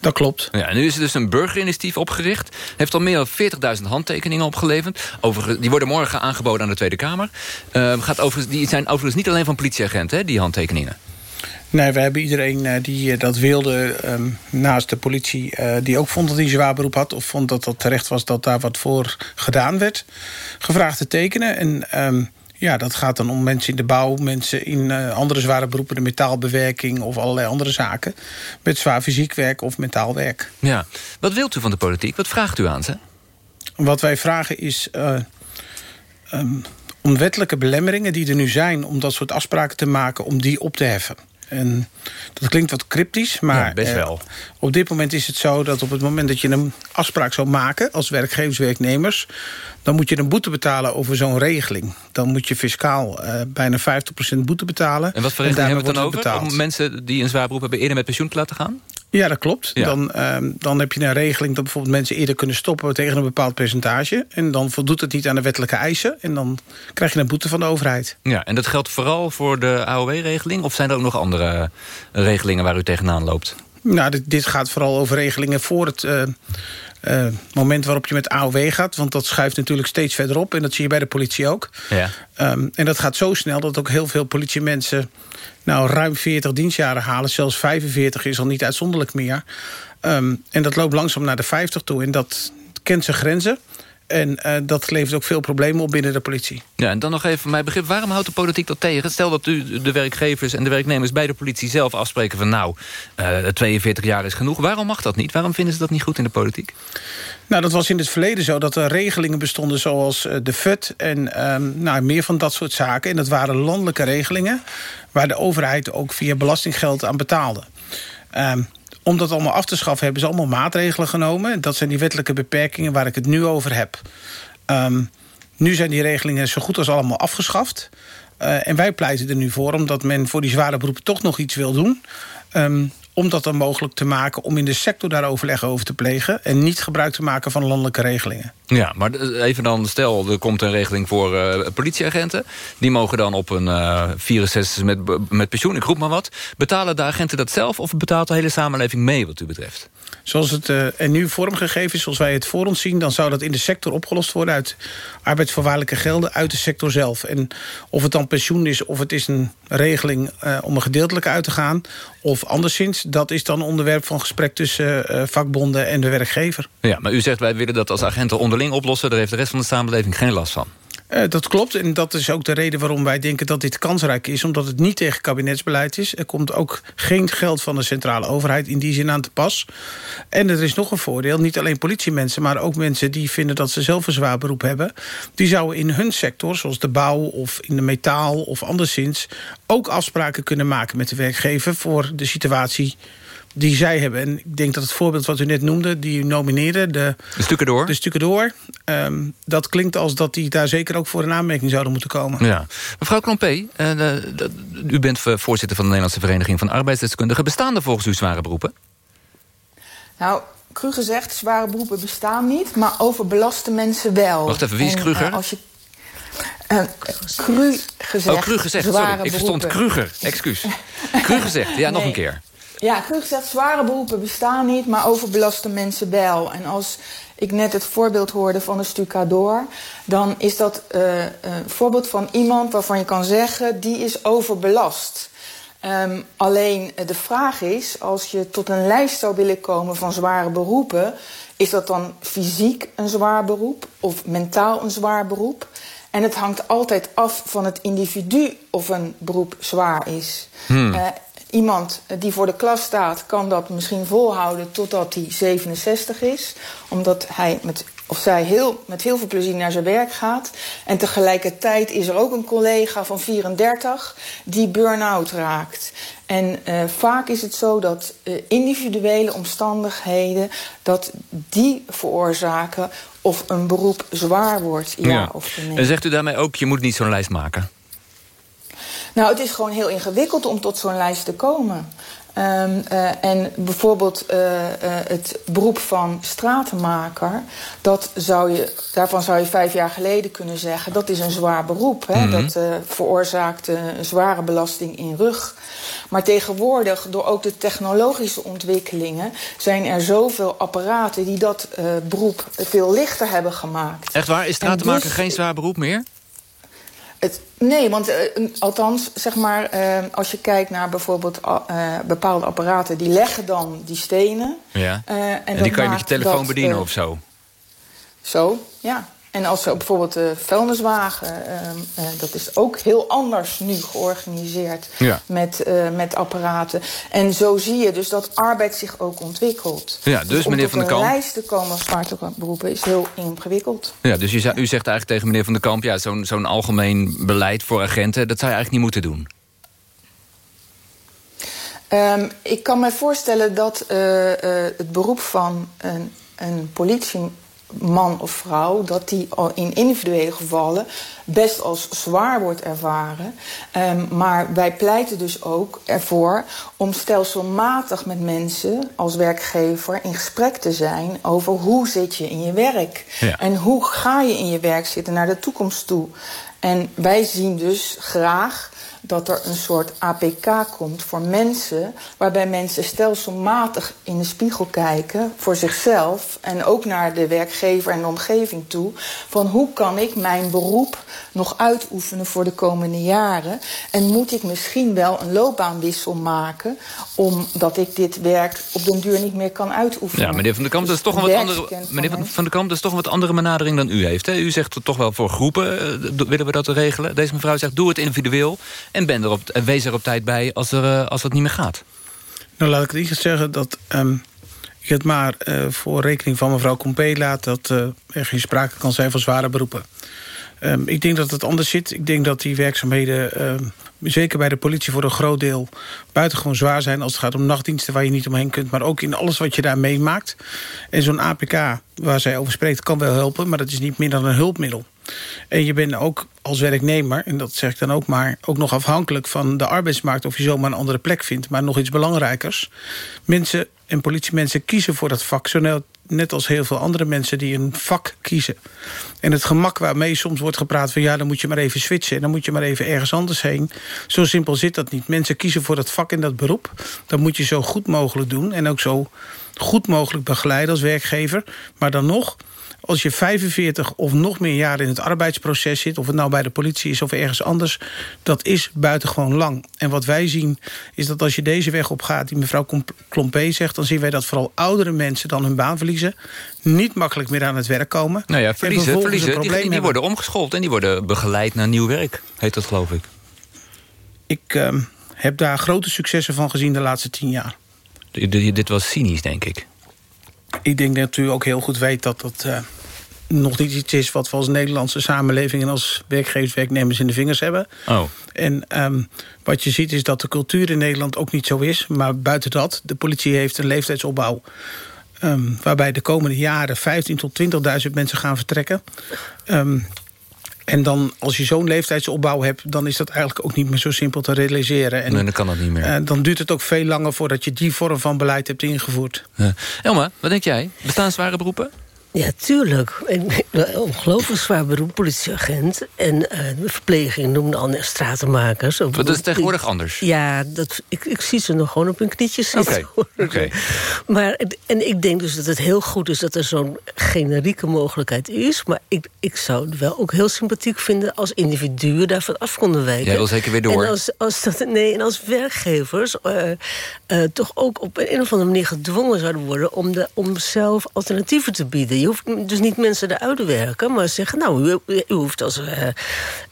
Dat klopt. Ja, nu is er dus een burgerinitiatief opgericht. Heeft al meer dan 40.000 handtekeningen opgeleverd. Over, die worden morgen aangeboden aan de Tweede Kamer. Uh, gaat over, die zijn overigens niet alleen van politieagenten, hè, die handtekeningen. Nee, we hebben iedereen uh, die uh, dat wilde, um, naast de politie... Uh, die ook vond dat hij zwaar beroep had... of vond dat dat terecht was dat daar wat voor gedaan werd... gevraagd te tekenen. En um, ja, dat gaat dan om mensen in de bouw... mensen in uh, andere zware beroepen, de metaalbewerking... of allerlei andere zaken. Met zwaar fysiek werk of mentaal werk. Ja. Wat wilt u van de politiek? Wat vraagt u aan ze? Wat wij vragen is... Uh, um, om wettelijke belemmeringen die er nu zijn... om dat soort afspraken te maken, om die op te heffen. En dat klinkt wat cryptisch, maar ja, best wel. Eh, op dit moment is het zo dat op het moment dat je een afspraak zou maken... als werkgevers, werknemers... dan moet je een boete betalen over zo'n regeling. Dan moet je fiscaal uh, bijna 50% boete betalen. En wat voor regeling hebben we het dan over? Betaald. Om mensen die een zwaar beroep hebben eerder met pensioen te laten gaan? Ja, dat klopt. Ja. Dan, uh, dan heb je een regeling dat bijvoorbeeld mensen eerder kunnen stoppen... tegen een bepaald percentage. En dan voldoet het niet aan de wettelijke eisen. En dan krijg je een boete van de overheid. Ja, en dat geldt vooral voor de AOW-regeling? Of zijn er ook nog andere regelingen waar u tegenaan loopt? Nou, dit, dit gaat vooral over regelingen voor het... Uh, uh, moment waarop je met AOW gaat. Want dat schuift natuurlijk steeds verder op. En dat zie je bij de politie ook. Ja. Um, en dat gaat zo snel dat ook heel veel politiemensen... nou ruim 40 dienstjaren halen. Zelfs 45 is al niet uitzonderlijk meer. Um, en dat loopt langzaam naar de 50 toe. En dat kent zijn grenzen. En uh, dat levert ook veel problemen op binnen de politie. Ja, en dan nog even mijn begrip. Waarom houdt de politiek dat tegen? Stel dat u de werkgevers en de werknemers bij de politie zelf afspreken van... nou, uh, 42 jaar is genoeg. Waarom mag dat niet? Waarom vinden ze dat niet goed in de politiek? Nou, dat was in het verleden zo dat er regelingen bestonden zoals uh, de FUT... en um, nou, meer van dat soort zaken. En dat waren landelijke regelingen... waar de overheid ook via belastinggeld aan betaalde. Um, om dat allemaal af te schaffen hebben ze allemaal maatregelen genomen. Dat zijn die wettelijke beperkingen waar ik het nu over heb. Um, nu zijn die regelingen zo goed als allemaal afgeschaft. Uh, en wij pleiten er nu voor, omdat men voor die zware beroepen toch nog iets wil doen... Um, om dat dan mogelijk te maken om in de sector daar overleg over te plegen... en niet gebruik te maken van landelijke regelingen. Ja, maar even dan, stel, er komt een regeling voor uh, politieagenten. Die mogen dan op een uh, 64 met, met pensioen, ik roep maar wat. Betalen de agenten dat zelf of betaalt de hele samenleving mee wat u betreft? Zoals het uh, er nu vormgegeven is, zoals wij het voor ons zien... dan zou dat in de sector opgelost worden uit arbeidsvoorwaardelijke gelden... uit de sector zelf. En of het dan pensioen is of het is een regeling uh, om een gedeeltelijk uit te gaan... of anderszins, dat is dan onderwerp van gesprek tussen uh, vakbonden en de werkgever. Ja, maar u zegt wij willen dat als agenten onderling oplossen... daar heeft de rest van de samenleving geen last van. Uh, dat klopt en dat is ook de reden waarom wij denken dat dit kansrijk is. Omdat het niet tegen kabinetsbeleid is. Er komt ook geen geld van de centrale overheid in die zin aan te pas. En er is nog een voordeel. Niet alleen politiemensen, maar ook mensen die vinden dat ze zelf een zwaar beroep hebben. Die zouden in hun sector, zoals de bouw of in de metaal of anderszins... ook afspraken kunnen maken met de werkgever voor de situatie die zij hebben. En ik denk dat het voorbeeld wat u net noemde, die u nomineerde... De, de stukken door. De stukken door. Um, dat klinkt als dat die daar zeker ook voor een aanmerking zouden moeten komen. Ja. Mevrouw Klompé, uh, de, u bent voorzitter van de Nederlandse Vereniging van Arbeidsdeskundigen. Bestaan er volgens u zware beroepen? Nou, Kruger zegt, zware beroepen bestaan niet, maar overbelaste mensen wel. Wacht even, wie is En, Kruger? eh, als je, uh, Cru gezegd. oh, Kruger zegt, zware sorry. Ik verstond. Kruger, excuus. Kruger zegt, ja, nog een keer. Ja, Kruger zegt, zware beroepen bestaan niet, maar overbelaste mensen wel. En als ik net het voorbeeld hoorde van een stucadoor... dan is dat eh, een voorbeeld van iemand waarvan je kan zeggen... die is overbelast. Ehm, alleen eh, de vraag is, als je tot een lijst zou willen komen van zware beroepen... is dat dan fysiek een zwaar beroep of mentaal een zwaar beroep? En het hangt altijd af van het individu of een beroep zwaar is. Hmm. Eh, iemand die voor de klas staat, kan dat misschien volhouden totdat hij 67 is. Omdat hij met, of zij heel, met heel veel plezier naar zijn werk gaat. En tegelijkertijd is er ook een collega van 34 die burn-out raakt. En eh, vaak is het zo dat eh, individuele omstandigheden... dat die veroorzaken of een beroep zwaar wordt, ja, of nee. En zegt u daarmee ook, je moet niet zo'n lijst maken? Nou, het is gewoon heel ingewikkeld om tot zo'n lijst te komen. Um, uh, en bijvoorbeeld uh, uh, het beroep van stratenmaker, dat zou je, daarvan zou je vijf jaar geleden kunnen zeggen, dat is een zwaar beroep. Hè? Mhm. Dat veroorzaakt een zware belasting in rug. Maar tegenwoordig, door ook de technologische ontwikkelingen, zijn er zoveel apparaten die dat beroep veel lichter hebben gemaakt. Echt waar? Is stratenmaker dus, geen zwaar beroep meer? Het, nee, want uh, althans, zeg maar, uh, als je kijkt naar bijvoorbeeld uh, bepaalde apparaten, die leggen dan die stenen. Ja. en, en die kan je met je telefoon dat, bedienen of zo? Zo, ja. En als ze bijvoorbeeld de vuilniswagen, dat is ook heel anders nu georganiseerd ja. met, met apparaten. En zo zie je dus dat arbeid zich ook ontwikkelt. Ja, dus, om meneer Van der Kamp. een lijst te komen zwaarte beroepen is heel ingewikkeld. Ja, dus u, zegt eigenlijk tegen meneer Van der Kamp, ja, zo'n zo'n algemeen beleid voor agenten, dat zou je eigenlijk niet moeten doen. Um, ik kan me voorstellen dat uh, het beroep van een, een politieman of vrouw... dat die in individuele gevallen best als zwaar wordt ervaren. Um, maar wij pleiten dus ook ervoor om stelselmatig met mensen als werkgever... in gesprek te zijn over hoe zit je in je werk. Ja. En hoe ga je in je werk zitten naar de toekomst toe. En wij zien dus graag dat er een soort APK komt voor mensen... waarbij mensen stelselmatig in de spiegel kijken voor zichzelf... en ook naar de werkgever en de omgeving toe... van hoe kan ik mijn beroep nog uitoefenen voor de komende jaren... en moet ik misschien wel een loopbaanwissel maken... omdat ik dit werk op den duur niet meer kan uitoefenen. Ja, meneer Van der Kamp, dat is toch een wat andere, meneer van, van der Kamp, dat is toch een wat andere benadering dan u heeft. Hè? U zegt toch wel voor groepen uh, willen we dat regelen. Deze mevrouw zegt doe het individueel... En ben er op, wees er op tijd bij als, er, uh, als dat niet meer gaat. Nou, laat ik het eerst zeggen dat um, ik het maar uh, voor rekening van mevrouw Compé laat... dat er geen sprake kan zijn van zware beroepen. Um, ik denk dat het anders zit. Ik denk dat die werkzaamheden, um, zeker bij de politie voor een groot deel... buitengewoon zwaar zijn als het gaat om nachtdiensten waar je niet omheen kunt... maar ook in alles wat je daar meemaakt. En zo'n APK waar zij over spreekt kan wel helpen... maar dat is niet meer dan een hulpmiddel. En je bent ook als werknemer, en dat zeg ik dan ook maar... ook nog afhankelijk van de arbeidsmarkt of je zomaar een andere plek vindt. Maar nog iets belangrijkers. Mensen en politiemensen kiezen voor dat vak... zo net als heel veel andere mensen die een vak kiezen. En het gemak waarmee soms wordt gepraat van... ja, dan moet je maar even switchen en dan moet je maar even ergens anders heen. Zo simpel zit dat niet. Mensen kiezen voor dat vak en dat beroep. Dat moet je zo goed mogelijk doen en ook zo goed mogelijk begeleiden als werkgever. Maar dan nog als je 45 of nog meer jaar in het arbeidsproces zit... of het nou bij de politie is of ergens anders... dat is buitengewoon lang. En wat wij zien is dat als je deze weg op gaat... die mevrouw Klompé zegt... dan zien wij dat vooral oudere mensen dan hun baan verliezen... niet makkelijk meer aan het werk komen. Nou ja, verliezen, verliezen die, die worden omgeschoold... en die worden begeleid naar nieuw werk, heet dat geloof ik. Ik uh, heb daar grote successen van gezien de laatste tien jaar. D dit was cynisch, denk ik. Ik denk dat u ook heel goed weet dat dat uh, nog niet iets is... wat we als Nederlandse samenleving en als werkgevers, werknemers in de vingers hebben. Oh. En um, wat je ziet is dat de cultuur in Nederland ook niet zo is. Maar buiten dat, de politie heeft een leeftijdsopbouw... Um, waarbij de komende jaren 15.000 tot 20.000 mensen gaan vertrekken. Um, En dan, als je zo'n leeftijdsopbouw hebt... dan is dat eigenlijk ook niet meer zo simpel te realiseren. En, nee, dan kan dat niet meer. Uh, dan duurt het ook veel langer voordat je die vorm van beleid hebt ingevoerd. Ja. Elma, wat denk jij? Bestaan zware beroepen? Ja, tuurlijk. Ik ben ongelooflijk zwaar beroep, politieagent. En uh, de verpleging noemde al stratenmakers. Dat is tegenwoordig anders? Ja, dat, ik, ik zie ze nog gewoon op hun knietjes zitten. Oké. Okay. okay. Maar, en ik denk dus dat het heel goed is dat er zo'n generieke mogelijkheid is. Maar ik, ik zou het wel ook heel sympathiek vinden... als individuen daarvan af konden wijken. Jij wil zeker weer door. En als, als, dat, nee, en als werkgevers uh, uh, toch ook op een of andere manier gedwongen zouden worden... om, de, om zelf alternatieven te bieden. Je hoeft dus niet mensen eruit te werken, maar zeggen... nou, u, u hoeft als uh,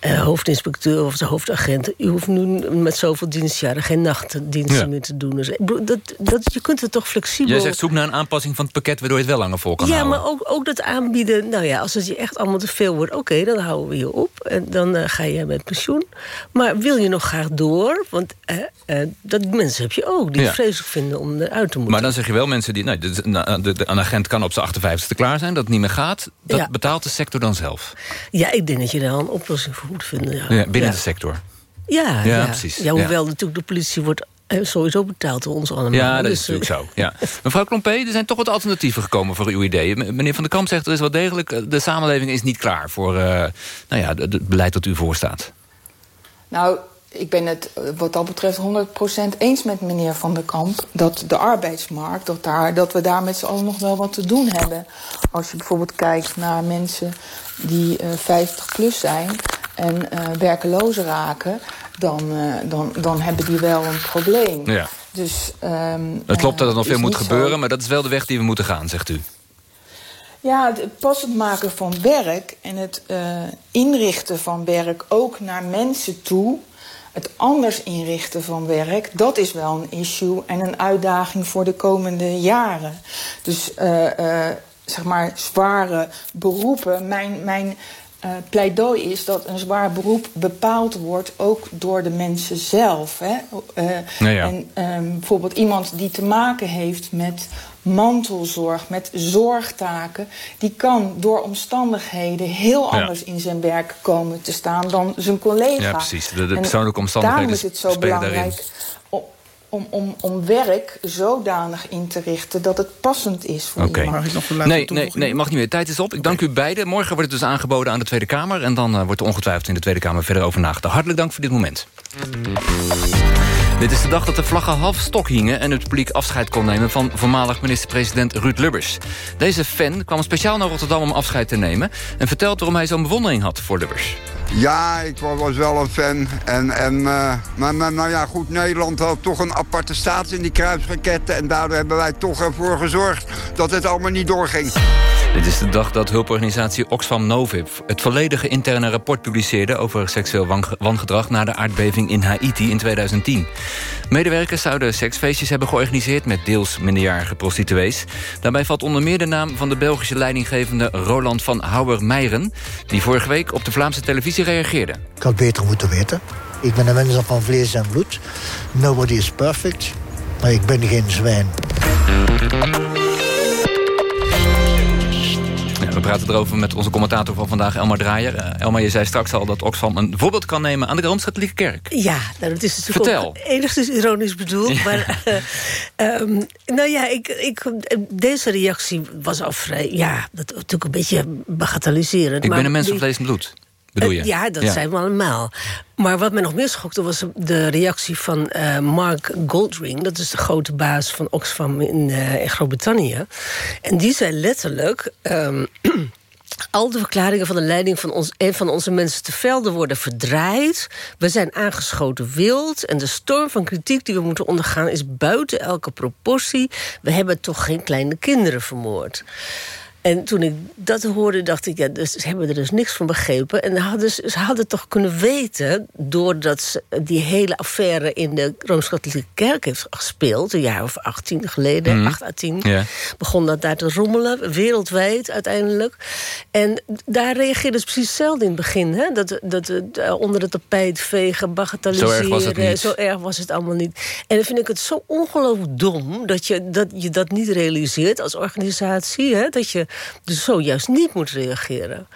uh, hoofdinspecteur of de hoofdagent... u hoeft nu met zoveel dienstjaren geen nachtdiensten ja. meer te doen. Dus, dat, dat, je kunt het toch flexibel... Jij zegt zoek naar een aanpassing van het pakket... waardoor je het wel langer vol kan ja, houden. Ja, maar ook, ook dat aanbieden... nou ja, als het je echt allemaal te veel wordt... oké, okay, dan houden we je op en dan uh, ga je met pensioen. Maar wil je nog graag door? Want dat mensen heb je ook, die ja. het vreselijk vinden om eruit te moeten. Maar dan zeg je wel mensen die... Nou, de, de, agent kan op zijn 58e klaar zijn... dat niet meer gaat, dat ja. betaalt de sector dan zelf? Ja, ik denk dat je daar een oplossing voor moet vinden. Ja. Ja, binnen de sector? Ja, ja, precies. Ja, hoewel natuurlijk de politie wordt sowieso betaald door ons allemaal. Ja, dat is dus, natuurlijk zo. Ja. Mevrouw Klompé, er zijn toch wat alternatieven gekomen voor uw ideeën. Meneer Van der Kamp zegt, er is wel degelijk... de samenleving is niet klaar voor uh, nou ja, het beleid dat u voorstaat. Nou, ik ben het wat dat betreft 100% eens met meneer Van der Kamp... dat de arbeidsmarkt, dat, daar, dat we daar met z'n allen nog wel wat te doen hebben. Als je bijvoorbeeld kijkt naar mensen die uh, 50 plus zijn... en uh, werkeloos raken, dan, uh, dan, dan hebben die wel een probleem. Ja. Dus, um, het klopt dat er nog veel moet gebeuren, zo... maar dat is wel de weg die we moeten gaan, zegt u. Ja, het passend maken van werk en het inrichten van werk ook naar mensen toe het anders inrichten van werk, dat is wel een issue en een uitdaging voor de komende jaren. Dus uh, uh, zeg maar zware beroepen. Mijn, mijn uh, pleidooi is dat een zwaar beroep bepaald wordt ook door de mensen zelf. Hè? Nou ja. En um, bijvoorbeeld iemand die te maken heeft met mantelzorg, met zorgtaken... die kan door omstandigheden heel anders ja. in zijn werk komen te staan... dan zijn collega. Ja, precies. De, de persoonlijke omstandigheden daarom is het zo belangrijk daarin. om, om, om werk zodanig in te richten... dat het passend is voor okay. iemand. Mag ik nog een nee, nee, nee, mag niet meer. Tijd is op. Ik dank u beiden. Morgen wordt het dus aangeboden aan de Tweede Kamer... en dan uh, wordt er ongetwijfeld in de Tweede Kamer verder over nagedacht. Hartelijk dank voor dit moment. Dit is de dag dat de vlaggen half stok hingen... en het publiek afscheid kon nemen van voormalig minister-president Ruud Lubbers. Deze fan kwam speciaal naar Rotterdam om afscheid te nemen... en vertelt waarom hij zo'n bewondering had voor Lubbers. Ja, ik was wel een fan. En, en, uh, maar, nou ja, goed, Nederland had toch een aparte staat in die kruisraketten... en daardoor hebben wij toch ervoor gezorgd dat het allemaal niet doorging. Dit is de dag dat hulporganisatie Oxfam Novib... het volledige interne rapport publiceerde over seksueel wangedrag... na de aardbeving in Haiti in 2010. Medewerkers zouden seksfeestjes hebben georganiseerd... met deels minderjarige prostituees. Daarbij valt onder meer de naam van de Belgische leidinggevende... Roland van Houwer-Meijeren... die vorige week op de Vlaamse televisie reageerde. Ik had beter moeten weten. Ik ben een mens van vlees en bloed. Nobody is perfect. Maar ik ben geen zwijn. Ja, we praten erover met onze commentator van vandaag, Elmar Draaier. Uh, Elmar, je zei straks al dat Oxfam een voorbeeld kan nemen... aan de Rooms-Katholieke Kerk. Ja, nou, dat is natuurlijk Vertel. ook enigszins ironisch bedoeld. Ja. Maar, uh, um, nou ja, ik, ik, deze reactie was al vrij... Ja, dat natuurlijk een beetje bagatelliserend. Ik maar ben een mens van vlees en bloed, bedoel je? Uh, ja, dat zijn we allemaal. Maar wat mij nog meer schokte was de reactie van uh, Mark Goldring. Dat is de grote baas van Oxfam in, uh, in Groot-Brittannië. En die zei letterlijk... Um, al de verklaringen van de leiding van, ons, en van onze mensen te velden worden verdraaid. We zijn aangeschoten wild. En de storm van kritiek die we moeten ondergaan is buiten elke proportie. We hebben toch geen kleine kinderen vermoord. En toen ik dat hoorde, dacht ik, ja, dus, ze hebben er dus niks van begrepen. En hadden, ze ze hadden toch kunnen weten, doordat ze die hele affaire in de Rooms-Katholieke Kerk heeft gespeeld, een jaar of 18 geleden. 8 à 10, Ja. begon dat daar te rommelen, wereldwijd uiteindelijk. En daar reageerden ze precies hetzelfde in het begin. Hè? Dat, dat, dat onder het tapijt vegen, bagatelliseren. Zo erg was het niet. Zo erg was het allemaal niet. En dan vind ik het zo ongelooflijk dom dat je dat, je dat niet realiseert als organisatie. Hè? Dat je dus zo juist niet moet reageren.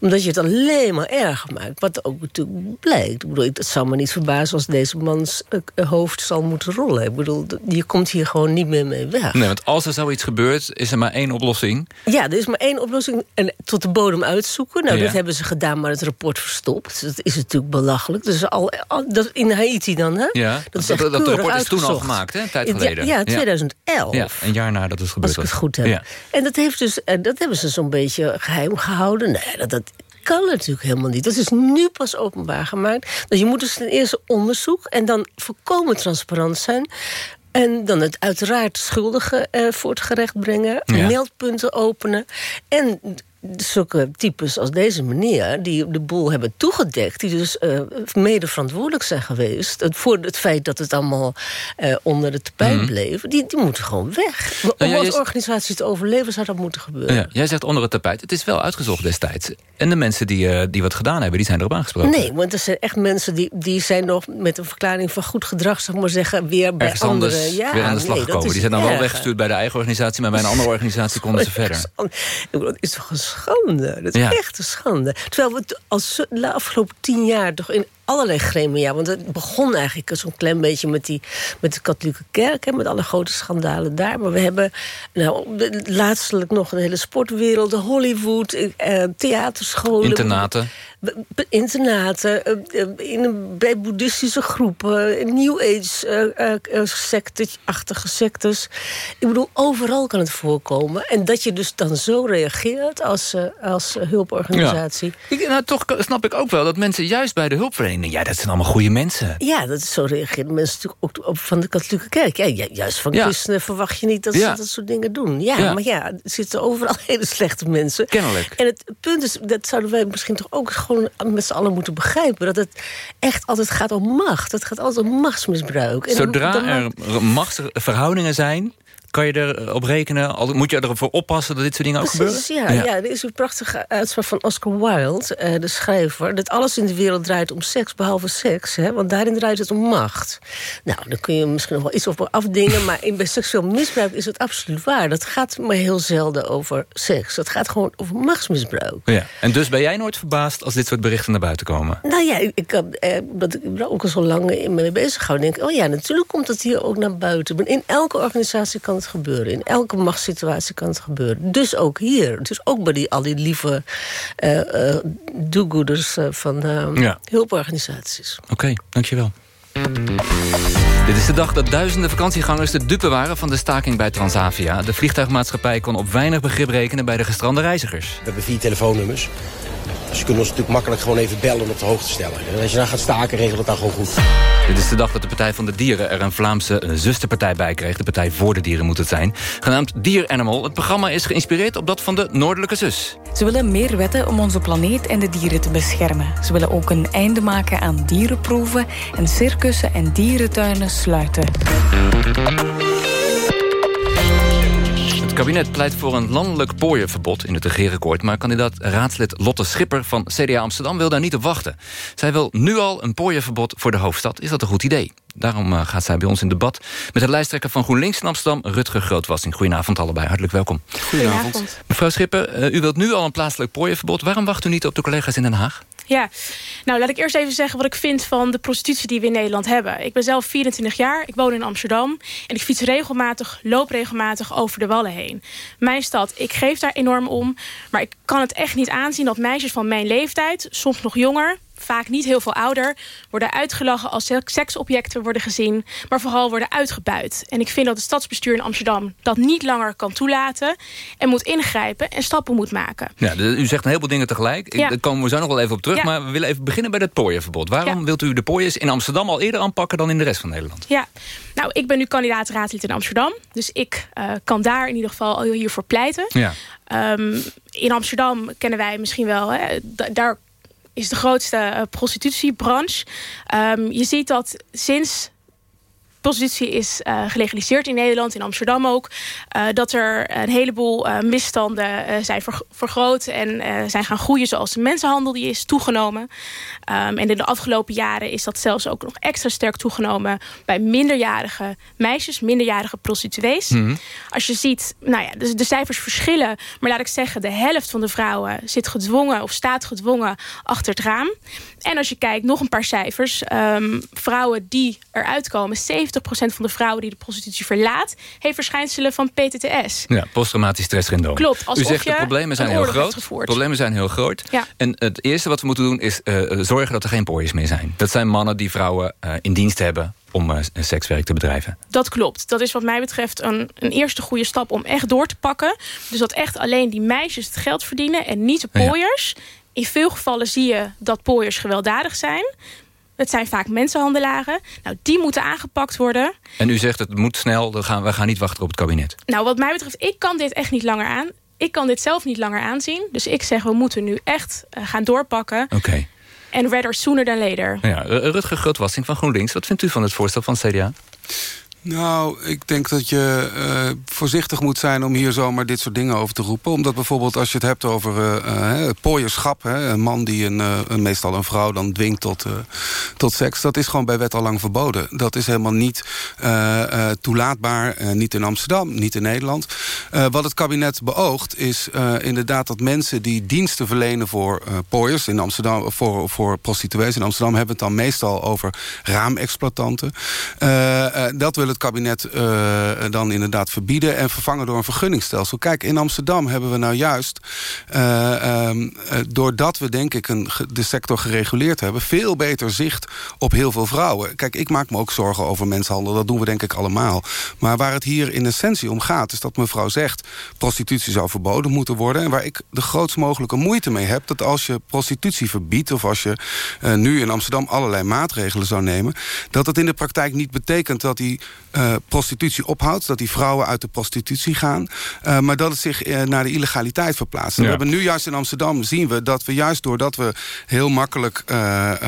Omdat je het alleen maar erger maakt. Wat ook natuurlijk blijkt. Ik bedoel, het zou me niet verbazen als deze mans uh, hoofd zal moeten rollen. Ik bedoel, je komt hier gewoon niet meer mee weg. Nee, want als er zoiets gebeurt, is er maar één oplossing. Ja, er is maar één oplossing. En tot de bodem uitzoeken. Nou, dat hebben ze gedaan, maar het rapport verstopt. Dat is natuurlijk belachelijk. Dus al, dat in Haiti dan, hè? Ja, dat, dat, dat rapport is toen al gemaakt, hè? Een tijd geleden. Ja, ja 2011. Ja, een jaar nadat het gebeurd was. Als ik het goed heb. En dat, heeft dus, eh, dat hebben ze zo'n beetje geheim gehouden. Nee, dat, dat kan natuurlijk helemaal niet. Dat is nu pas openbaar gemaakt. Dus je moet dus ten eerste onderzoek... en dan volkomen transparant zijn. En dan het uiteraard schuldigen uh, voor het gerecht brengen. Meldpunten openen. En zulke types als deze meneer... die de boel hebben toegedekt... die dus uh, mede verantwoordelijk zijn geweest... voor het feit dat het allemaal uh, onder de tapijt mm. bleef... Die, die moeten gewoon weg. Om nou, ja, als organisatie te overleven zou dat moeten gebeuren. Ja, jij zegt onder het tapijt. Het is wel uitgezocht destijds. En de mensen die, uh, die wat gedaan hebben, die zijn erop aangesproken. Nee, want er zijn echt mensen die, die zijn nog... met een verklaring van goed gedrag, zeg maar zeggen... weer bij Ergens anderen. Ja, weer aan de slag nee, gekomen. Die zijn dan wel weggestuurd bij de eigen organisatie... maar bij een andere organisatie konden ze verder. Dat is toch een schande. Dat is echt een schande. Terwijl we als de afgelopen tien jaar toch in allerlei gremia. Want het begon eigenlijk zo'n klein beetje met, die, met de katholieke kerk... Hè, met alle grote schandalen daar. Maar we hebben nou, laatstelijk nog een hele sportwereld... Hollywood, eh, theaterscholen... Internaten internaten, eh, eh, in, bij boeddhistische groepen, New Age-achtige uh, sectes. Ik bedoel, overal kan het voorkomen. En dat je dus dan zo reageert als, als hulporganisatie. Ja. Ik, nou, toch snap ik ook wel dat mensen juist bij de ja, dat zijn allemaal goede mensen. Ja, dat is zo reageren mensen natuurlijk ook op, van de katholieke kerk. Ja, juist van christenen verwacht je niet dat ze dat soort dingen doen. Ja, maar ja, er zitten overal hele slechte mensen. Kennelijk. En het punt is, dat zouden wij misschien toch ook gewoon met z'n allen moeten begrijpen... dat het echt altijd gaat om macht. Het gaat altijd om machtsmisbruik. En Zodra er machtsverhoudingen zijn kan je erop rekenen? Moet je ervoor oppassen dat dit soort dingen ook gebeuren? Ja, ja. ja, er is een prachtige uitspraak van Oscar Wilde, eh, de schrijver... dat alles in de wereld draait om seks, behalve seks. Hè, want daarin draait het om macht. Nou, dan kun je misschien nog wel iets over afdingen... maar in, bij seksueel misbruik is het absoluut waar. Dat gaat maar heel zelden over seks. Dat gaat gewoon over machtsmisbruik. Ja. En dus ben jij nooit verbaasd als dit soort berichten naar buiten komen? Nou ja, ik, ik, eh, dat ik ben ook al zo lang in mee bezig gehouden. denk oh ja, natuurlijk komt het hier ook naar buiten. Maar in elke organisatie kan het gebeuren. In elke machtssituatie kan het gebeuren. Dus ook hier. Dus ook bij die, al die lieve uh, uh, do-gooders uh, van ja. hulporganisaties. Oké, okay, dankjewel. Dit is de dag dat duizenden vakantiegangers de dupe waren van de staking bij Transavia. De vliegtuigmaatschappij kon op weinig begrip rekenen bij de gestrande reizigers. We hebben vier telefoonnummers. Dus je kunt ons natuurlijk makkelijk gewoon even bellen om op de hoogte te stellen. En als je dan gaat staken, regelt het dan gewoon goed. Dit is de dag dat de Partij van de Dieren er een Vlaamse zusterpartij bij kreeg. De Partij voor de Dieren moet het zijn. Genaamd Dier Animal. Het programma is geïnspireerd op dat van de Noordelijke Zus. Ze willen meer wetten om onze planeet en de dieren te beschermen. Ze willen ook een einde maken aan dierenproeven... en circussen en dierentuinen sluiten kabinet pleit voor een landelijk pooienverbod in het regeerakkoord... maar kandidaat raadslid Lotte Schipper van CDA Amsterdam wil daar niet op wachten. Zij wil nu al een pooienverbod voor de hoofdstad. Is dat een goed idee? Daarom eh, gaat zij bij ons in debat met de lijsttrekker van GroenLinks in Amsterdam... Rutger Grootwassing. Goedenavond allebei, hartelijk welkom. Goedenavond. Mevrouw Schipper, eh, u wilt nu al een plaatselijk pooienverbod. Waarom wacht u niet op de collega's in Den Haag? Ja, nou laat ik eerst even zeggen wat ik vind van de prostitutie die we in Nederland hebben. Ik ben zelf 24 jaar, ik woon in Amsterdam en ik fiets regelmatig, loop regelmatig over de Wallen heen. Mijn stad, ik geef daar enorm om, maar ik kan het echt niet aanzien dat meisjes van mijn leeftijd, soms nog jonger, vaak niet heel veel ouder... worden uitgelachen als seksobjecten worden gezien... maar vooral worden uitgebuit. En ik vind dat het stadsbestuur in Amsterdam dat niet langer kan toelaten... en moet ingrijpen en stappen moet maken. Ja, u zegt een heleboel dingen tegelijk. Ja. Daar komen we zo nog wel even op terug. Maar we willen even beginnen bij het pooienverbod. Waarom wilt u de pooiers in Amsterdam al eerder aanpakken... dan in de rest van Nederland? Ja, nou, ik ben nu kandidaat raadlid in Amsterdam. Dus ik uh, kan daar in ieder geval hiervoor pleiten. Ja. Um, in Amsterdam kennen wij misschien wel... Hè, daar is de grootste uh, prostitutiebranche. Um, je ziet dat sinds prostitutie is gelegaliseerd in Nederland, in Amsterdam ook. dat er een heleboel misstanden zijn vergroot en zijn gaan groeien zoals de mensenhandel die is toegenomen. Um, en in de afgelopen jaren is dat zelfs ook nog extra sterk toegenomen bij minderjarige meisjes, minderjarige prostituees. Mhm. Als je ziet, nou ja, de, de, cijfers verschillen, maar laat ik zeggen, de helft van de vrouwen zit gedwongen of staat gedwongen achter het raam. En als je kijkt, nog een paar cijfers. Um, vrouwen die eruit komen, 70% van de vrouwen die de prostitutie verlaat... heeft verschijnselen van PTTS. Ja, posttraumatisch stresssyndroom. Klopt. U zegt de problemen zijn heel groot. Problemen zijn heel groot. Ja. En het eerste wat we moeten doen is uh, zorgen dat er geen pooiers meer zijn. Dat zijn mannen die vrouwen uh, in dienst hebben om uh, sekswerk te bedrijven. Dat klopt. Dat is wat mij betreft een, een eerste goede stap om echt door te pakken. Dus dat echt alleen die meisjes het geld verdienen en niet de pooiers. Ja. In veel gevallen zie je dat pooiers gewelddadig zijn. Het zijn vaak mensenhandelaren. Nou, die moeten aangepakt worden. En u zegt het moet snel, we gaan, we gaan niet wachten op het kabinet. Nou, wat mij betreft, ik kan dit echt niet langer aan. Ik kan dit zelf niet langer aanzien. Dus ik zeg, we moeten nu echt uh, gaan doorpakken. Oké. En rather sooner than later. Ja, Rutger Grootwassing van GroenLinks. Wat vindt u van het voorstel van CDA? Nou, ik denk dat je uh, voorzichtig moet zijn om hier zomaar dit soort dingen over te roepen. Omdat bijvoorbeeld als je het hebt over uh, pooierschap... Hè, een man die een, meestal een vrouw dan dwingt tot, tot seks... dat is gewoon bij wet al lang verboden. Dat is helemaal niet toelaatbaar, niet in Amsterdam, niet in Nederland. wat het kabinet beoogt is inderdaad dat mensen die diensten verlenen voor pooiers... in Amsterdam, voor, voor prostituees in Amsterdam hebben het dan meestal over raamexploitanten. dat willen het kabinet uh, dan inderdaad verbieden... en vervangen door een vergunningsstelsel. Kijk, in Amsterdam hebben we nou juist... Uh, um, doordat we denk ik een, de sector gereguleerd hebben... veel beter zicht op heel veel vrouwen. Kijk, ik maak me ook zorgen over mensenhandel. Dat doen we denk ik allemaal. Maar waar het hier in essentie om gaat... is dat mevrouw zegt... prostitutie zou verboden moeten worden. En waar ik de grootst mogelijke moeite mee heb... dat als je prostitutie verbiedt... of als je nu in Amsterdam allerlei maatregelen zou nemen... dat het in de praktijk niet betekent dat die uh, prostitutie ophoudt. Dat die vrouwen uit de prostitutie gaan. Uh, maar dat het zich uh, naar de illegaliteit verplaatst. Ja. We hebben nu juist in Amsterdam zien we dat we juist doordat we heel makkelijk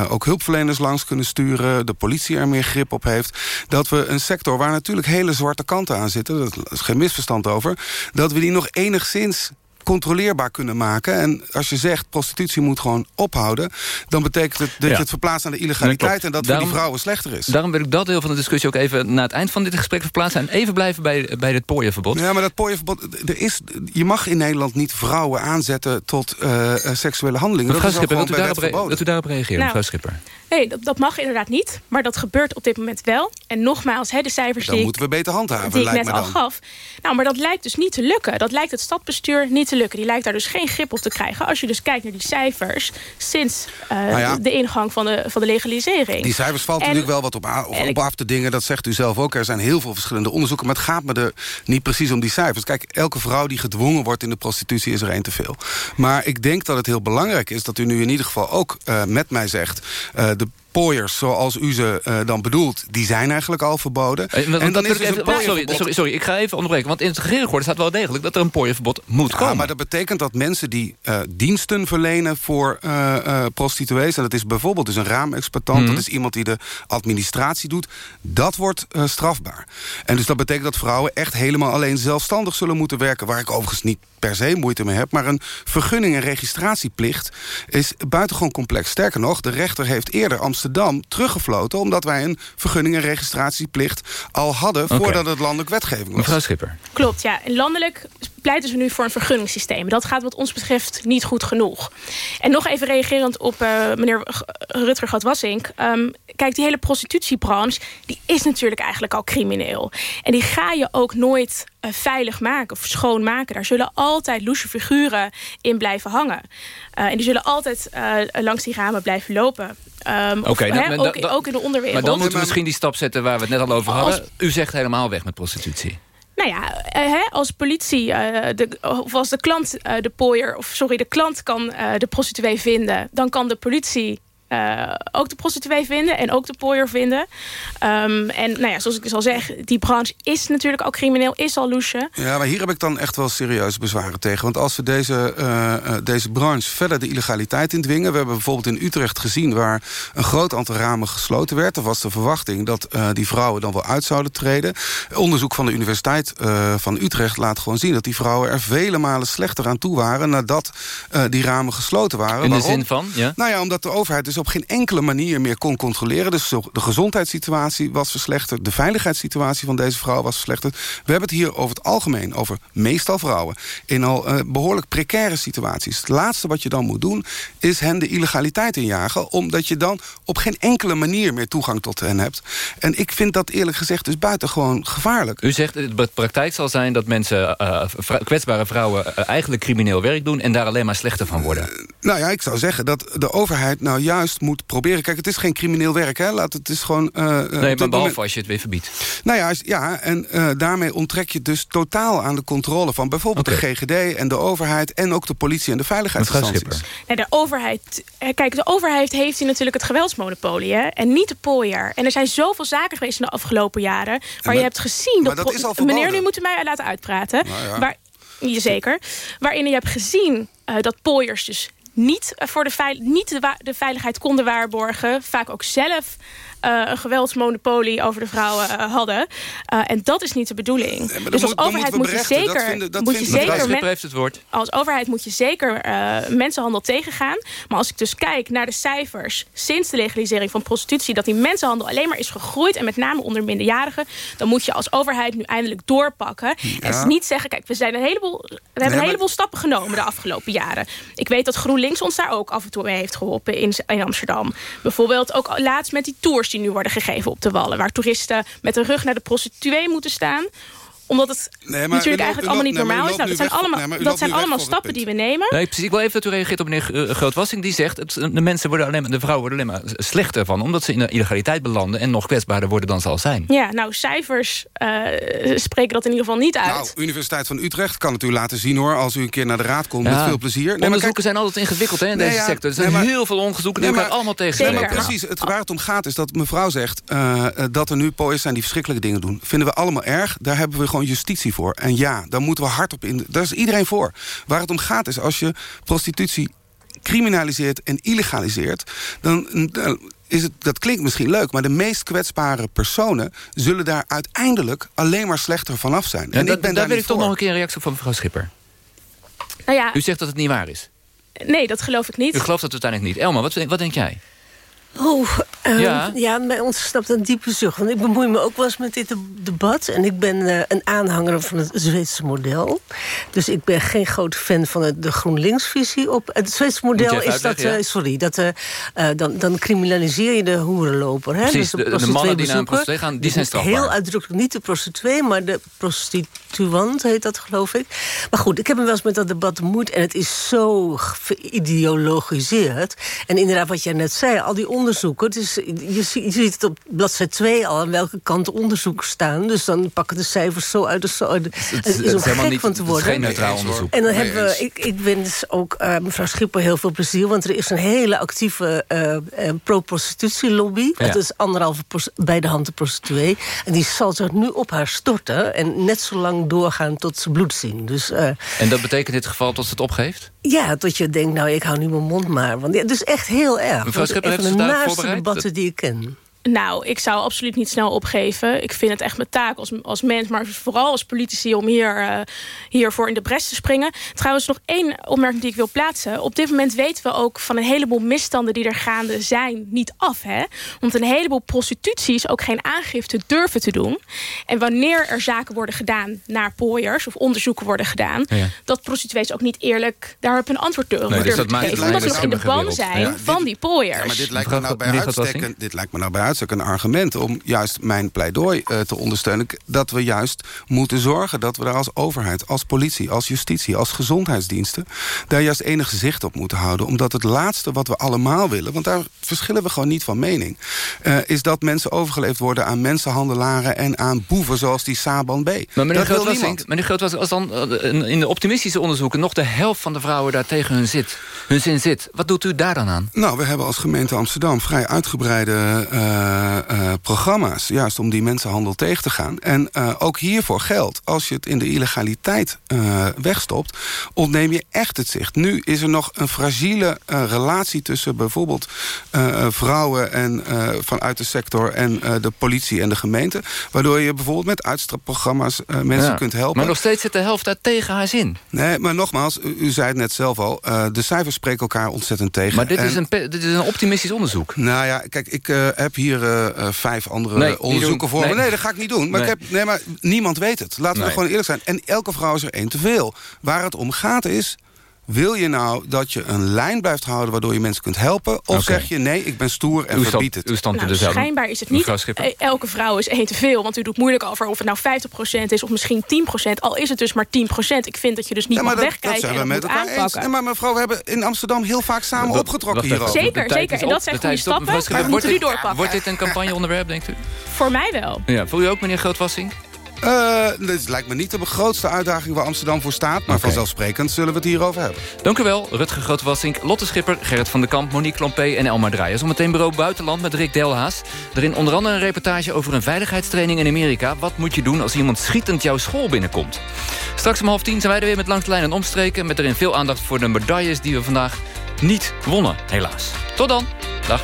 ook hulpverleners langs kunnen sturen. De politie er meer grip op heeft. Dat we een sector waar natuurlijk hele zwarte kanten aan zitten. Dat is geen misverstand over. Dat we die nog enigszins controleerbaar kunnen maken. En als je zegt prostitutie moet gewoon ophouden... dan betekent het dat je het verplaatst aan de illegaliteit... en dat daarom, voor die vrouwen slechter is. Daarom wil ik dat deel van de discussie ook even... naar het eind van dit gesprek verplaatsen... en even blijven bij, bij het pooienverbod. Ja, maar dat pooienverbod... Er is, je mag in Nederland niet vrouwen aanzetten tot uh, seksuele handelingen. Mevrouw Schipper, dat u, daarop, dat u daarop reageert, nou, mevrouw Schipper. Nee, dat, dat, mag inderdaad niet. Maar dat gebeurt op dit moment wel. En nogmaals, hè, de cijfers dan die, moeten we beter handhaven, die ik net al gaf. Nou, maar dat lijkt dus niet te lukken. Dat lijkt het stadbestuur niet te lukken. Die lijkt daar dus geen grip op te krijgen. Als je dus kijkt naar die cijfers sinds uh, nou ja, de ingang van de, van de legalisering. Die cijfers valt en, natuurlijk wel wat op, op, op af te dingen. Dat zegt u zelf ook. Er zijn heel veel verschillende onderzoeken. Maar het gaat me er niet precies om die cijfers. Kijk, elke vrouw die gedwongen wordt in de prostitutie is er één te veel. Maar ik denk dat het heel belangrijk is dat u nu in ieder geval ook uh, met mij zegt... Uh, de pooiers, zoals u ze uh, dan bedoelt... die zijn eigenlijk al verboden. en dan is dus even, sorry, sorry, sorry, ik ga even onderbreken. Want in het regeerakkoord staat wel degelijk... dat er een pooierverbod moet ja, komen. maar dat betekent dat mensen die uh, diensten verlenen voor uh, prostituees... en dat is bijvoorbeeld dus een raamexploitant... Mm -hmm. dat is iemand die de administratie doet... dat wordt strafbaar. En dus dat betekent dat vrouwen echt helemaal alleen zelfstandig zullen moeten werken... waar ik overigens niet per se moeite mee heb... maar een vergunning- en registratieplicht is buitengewoon complex. Sterker nog, de rechter heeft eerder Amsterdam teruggefloten... omdat wij een vergunning- en registratieplicht al hadden... Okay. voordat het landelijk wetgeving was. Mevrouw Schipper. Klopt, ja. En landelijk pleiten ze nu voor een vergunningssysteem. Dat gaat wat ons betreft niet goed genoeg. En nog even reagerend op uh, meneer Rutger Gatwassink. Um, kijk, die hele prostitutiebranche... die is natuurlijk eigenlijk al crimineel. En die ga je ook nooit uh, veilig maken of schoonmaken. Daar zullen altijd loesje figuren in blijven hangen. Uh, en die zullen altijd langs die ramen blijven lopen. Um, of, hè, ook, ook, in de onderwereld. Maar dan moeten we misschien die stap zetten waar we het net al over hadden. U zegt helemaal weg met prostitutie. Nou ja, hè, als politie uh, de, of als de klant uh, de pooier, of sorry, de klant kan uh, de prostituee vinden, dan kan de politie uh, ook de prostituee vinden en ook de pooier vinden. Um, en nou ja, zoals ik dus al zeg, die branche is natuurlijk ook crimineel, is al loesje. Ja, maar hier heb ik dan echt wel serieuze bezwaren tegen. Want als we deze, uh, deze branche verder de illegaliteit indwingen... we hebben bijvoorbeeld in Utrecht gezien waar een groot aantal ramen gesloten werd. Er was de verwachting dat uh, die vrouwen dan wel uit zouden treden. Onderzoek van de Universiteit van Utrecht laat gewoon zien... dat die vrouwen er vele malen slechter aan toe waren... nadat die ramen gesloten waren. In de zin van? Ja? Nou ja, omdat de overheid dus op geen enkele manier meer kon controleren. Dus de gezondheidssituatie was verslechterd. De veiligheidssituatie van deze vrouw was verslechterd. We hebben het hier over het algemeen over meestal vrouwen... in al uh, behoorlijk precaire situaties. Het laatste wat je dan moet doen is hen de illegaliteit injagen... omdat je dan op geen enkele manier meer toegang tot hen hebt. En ik vind dat eerlijk gezegd dus buitengewoon gevaarlijk. U zegt dat de praktijk zal zijn dat mensen, uh, kwetsbare vrouwen... Uh, eigenlijk crimineel werk doen en daar alleen maar slechter van worden. nou ja, ik zou zeggen dat de overheid nou juist moet proberen... Kijk, het is geen crimineel werk, hè? Laat het is gewoon... Uh, nee, maar behalve als je het weer verbiedt. Nou ja, ja en uh, daarmee onttrek je dus totaal aan de controle... van bijvoorbeeld okay. de GGD en de overheid... en ook de politie en de veiligheidsinstanties. Nee, de overheid... Kijk, de overheid heeft hier natuurlijk het geweldsmonopolie... Hè? en niet de pooier. En er zijn zoveel zaken geweest in de afgelopen jaren... waar maar, je hebt gezien... dat, dat is al meneer, nu moeten mij laten uitpraten. Nou ja. waar, Jazeker. Waarin je hebt gezien uh, dat pooiers dus niet, voor de, niet de, de, veiligheid konden waarborgen. Vaak ook zelf een geweldsmonopolie over de vrouwen uh, hadden. Uh, en dat is niet de bedoeling. Nee, dus als moet, overheid moet je zeker... Dat vinden, dat moet je zeker heeft het woord. Als overheid moet je zeker mensenhandel tegengaan. Maar als ik dus kijk naar de cijfers... sinds de legalisering van prostitutie... dat die mensenhandel alleen maar is gegroeid... en met name onder minderjarigen... dan moet je als overheid nu eindelijk doorpakken. Ja. En niet zeggen... kijk, we, zijn een heleboel, we hebben nee, een heleboel stappen genomen de afgelopen jaren. Ik weet dat GroenLinks ons daar ook af en toe mee heeft geholpen in, in Amsterdam. Bijvoorbeeld ook laatst met die tours die nu worden gegeven op de Wallen. Waar toeristen met de rug naar de prostituee moeten staan omdat het nee, natuurlijk eigenlijk allemaal niet normaal is. Nou, dat zijn allemaal, nee, dat zijn allemaal stappen die we nemen. Nee, precies. Ik wil even dat u reageert op meneer uh, Grootwassing. Die zegt, het, de mensen worden alleen maar, de vrouwen worden alleen maar slechter van. Omdat ze in de illegaliteit belanden en nog kwetsbaarder worden dan ze al zijn. Ja, nou, cijfers uh, spreken dat in ieder geval niet uit. Nou, Universiteit van Utrecht kan het u laten zien hoor. Als u een keer naar de raad komt, ja. met veel plezier. Nee, onderzoeken kijk, zijn altijd ingewikkeld hè, in deze ja, sector. Er zijn maar, heel veel onderzoeken die elkaar allemaal tegen maar Precies, het waar het om gaat is dat mevrouw zegt... Uh, dat er nu pooiers zijn die verschrikkelijke dingen doen. Vinden we allemaal erg. Daar hebben we gewoon justitie voor. En ja, daar moeten we hard op in. Daar is iedereen voor. Waar het om gaat is als je prostitutie criminaliseert en illegaliseert... dan, is het, dat klinkt misschien leuk... maar de meest kwetsbare personen zullen daar uiteindelijk alleen maar slechter vanaf zijn. Ja, en dat, ik ben daar daar wil ik toch nog een keer een reactie van mevrouw Schipper. Nou ja, U zegt dat het niet waar is. Nee, dat geloof ik niet. U gelooft dat uiteindelijk niet. Elma, wat, wat denk jij? Oh, uh, ja. ja, bij ons snapt een diepe zucht. Want ik bemoei me ook wel eens met dit debat. En ik ben uh, een aanhanger van het Zweedse model. Dus ik ben geen groot fan van het, de GroenLinks-visie op. Het Zweedse model is dat... Ja? Uh, sorry, dat, dan, dan criminaliseer je de hoerenloper. Hè? Precies, dus de, de, mannen die naar een prostituee gaan, die zijn strafbaar. Heel uitdrukkelijk niet de prostituee, maar de prostituant heet dat, geloof ik. Maar goed, ik heb me wel eens met dat debat bemoeid. En het is zo geïdeologiseerd. En inderdaad, wat jij net zei, al die onderzoeken. Dus je, je ziet het op bladzijde 2 al aan welke kant onderzoeken staan. Dus dan pakken de cijfers zo uit. Dus zo, het, het, het is om gek niet, van te worden. Het is geen neutraal onderzoek. En dan hebben we, ik, ik wens ook uh, mevrouw Schipper heel veel plezier. Want er is een hele actieve uh, uh, pro-prostitutielobby. Ja. Het is anderhalve bij de hand de prostituee. En die zal zich nu op haar storten. En net zo lang doorgaan tot ze bloed zien. Dus, en dat betekent in dit geval dat ze het opgeeft? Ja, dat je denkt, nou, ik hou nu mijn mond maar. Want ja, het is echt heel erg. Mevrouw Schipper, heeft daar voorbereid? debatten die ik ken. Nou, ik zou absoluut niet snel opgeven. Ik vind het echt mijn taak als, als mens, maar vooral als politici... om hier, uh, hiervoor in de bres te springen. Trouwens, nog één opmerking die ik wil plaatsen. Op dit moment weten we ook van een heleboel misstanden... die er gaande zijn, niet af. Hè? Want een heleboel prostituties ook geen aangifte durven te doen. En wanneer er zaken worden gedaan naar pooiers... of onderzoeken worden gedaan... Ja. dat prostituees ook niet eerlijk daarop een antwoord durven nee, dus te geven. Omdat ze nog in de ban zijn ja. van die pooiers. Ja, maar dit lijkt me nou bij uitstek... Dit lijkt me nou bij uitstek een argument... om juist mijn pleidooi uh, te ondersteunen... dat we juist moeten zorgen dat we daar als overheid... als politie, als justitie, als gezondheidsdiensten... daar juist enig zicht op moeten houden. Omdat het laatste wat we allemaal willen... want daar verschillen we gewoon niet van mening... Uh, is dat mensen overgeleefd worden aan mensenhandelaren... en aan boeven zoals die Saban B. Maar meneer Grootwassink, meneer Grootwassink, als dan in de optimistische onderzoeken... nog de helft van de vrouwen daar tegen hun, zit, hun zin zit... wat doet u daar dan aan? Nou, we hebben als gemeente Amsterdam vrij uitgebreide uh, programma's... juist om die mensenhandel tegen te gaan. En uh, ook hiervoor geldt, als je het in de illegaliteit wegstopt... ontneem je echt het zicht. Nu is er nog een fragiele relatie tussen bijvoorbeeld vrouwen... En, vanuit de sector en de politie en de gemeente... waardoor je bijvoorbeeld met uitstrapprogramma's mensen ja, kunt helpen. Maar nog steeds zit de helft daar tegen haar zin. Nee, maar nogmaals, u, u zei het net zelf al... de cijfers spreken elkaar ontzettend tegen. Maar dit, is, een, dit is een optimistisch onderzoek. Nou ja, kijk, ik uh, heb hier uh, vijf andere nee, onderzoeken voor nee. me. Nee, dat ga ik niet doen. Maar, nee. ik heb, nee, maar niemand weet het. Laten we gewoon eerlijk zijn. En elke vrouw is er één te veel. Waar het om gaat is... Wil je nou dat je een lijn blijft houden waardoor je mensen kunt helpen? Of zeg je nee, ik ben stoer en stand- verbied het? uw standpunt Nou, is helder. schijnbaar is het niet. Eh, Elke vrouw is één te veel. Want u doet moeilijk over of het nou 50% is of misschien 10%. Al is het dus maar 10%. Ik vind dat je dus niet Ja, maar mag dat, dat wegkijken zijn we dat met moet elkaar eens. aanpakken. Nee, maar mevrouw, we hebben in Amsterdam heel vaak samen opgetrokken hierover. Zeker, zeker. En dat zijn De goede stappen. Maar we moeten nu doorpakken. Wordt dit een campagneonderwerp, denkt u? Voor mij wel. Ja, voor u ook, meneer Grootwassink? Eh, dit lijkt me niet de grootste uitdaging waar Amsterdam voor staat. Maar vanzelfsprekend zullen we het hierover hebben. Dank u wel, Rutger Grootwassink, Lotte Schipper, Gerrit van den Kamp, Monique Klompé en Elmar Draaien. Zometeen bureau Buitenland met Rick Delhaas. Erin onder andere een reportage over een veiligheidstraining in Amerika. Wat moet je doen als iemand schietend jouw school binnenkomt? Straks om half tien zijn wij er weer met Langs de Lijn en Omstreken... met erin veel aandacht voor de medailles die we vandaag niet wonnen, helaas. Tot dan. Dag.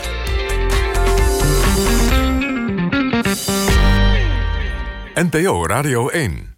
NPO Radio 1.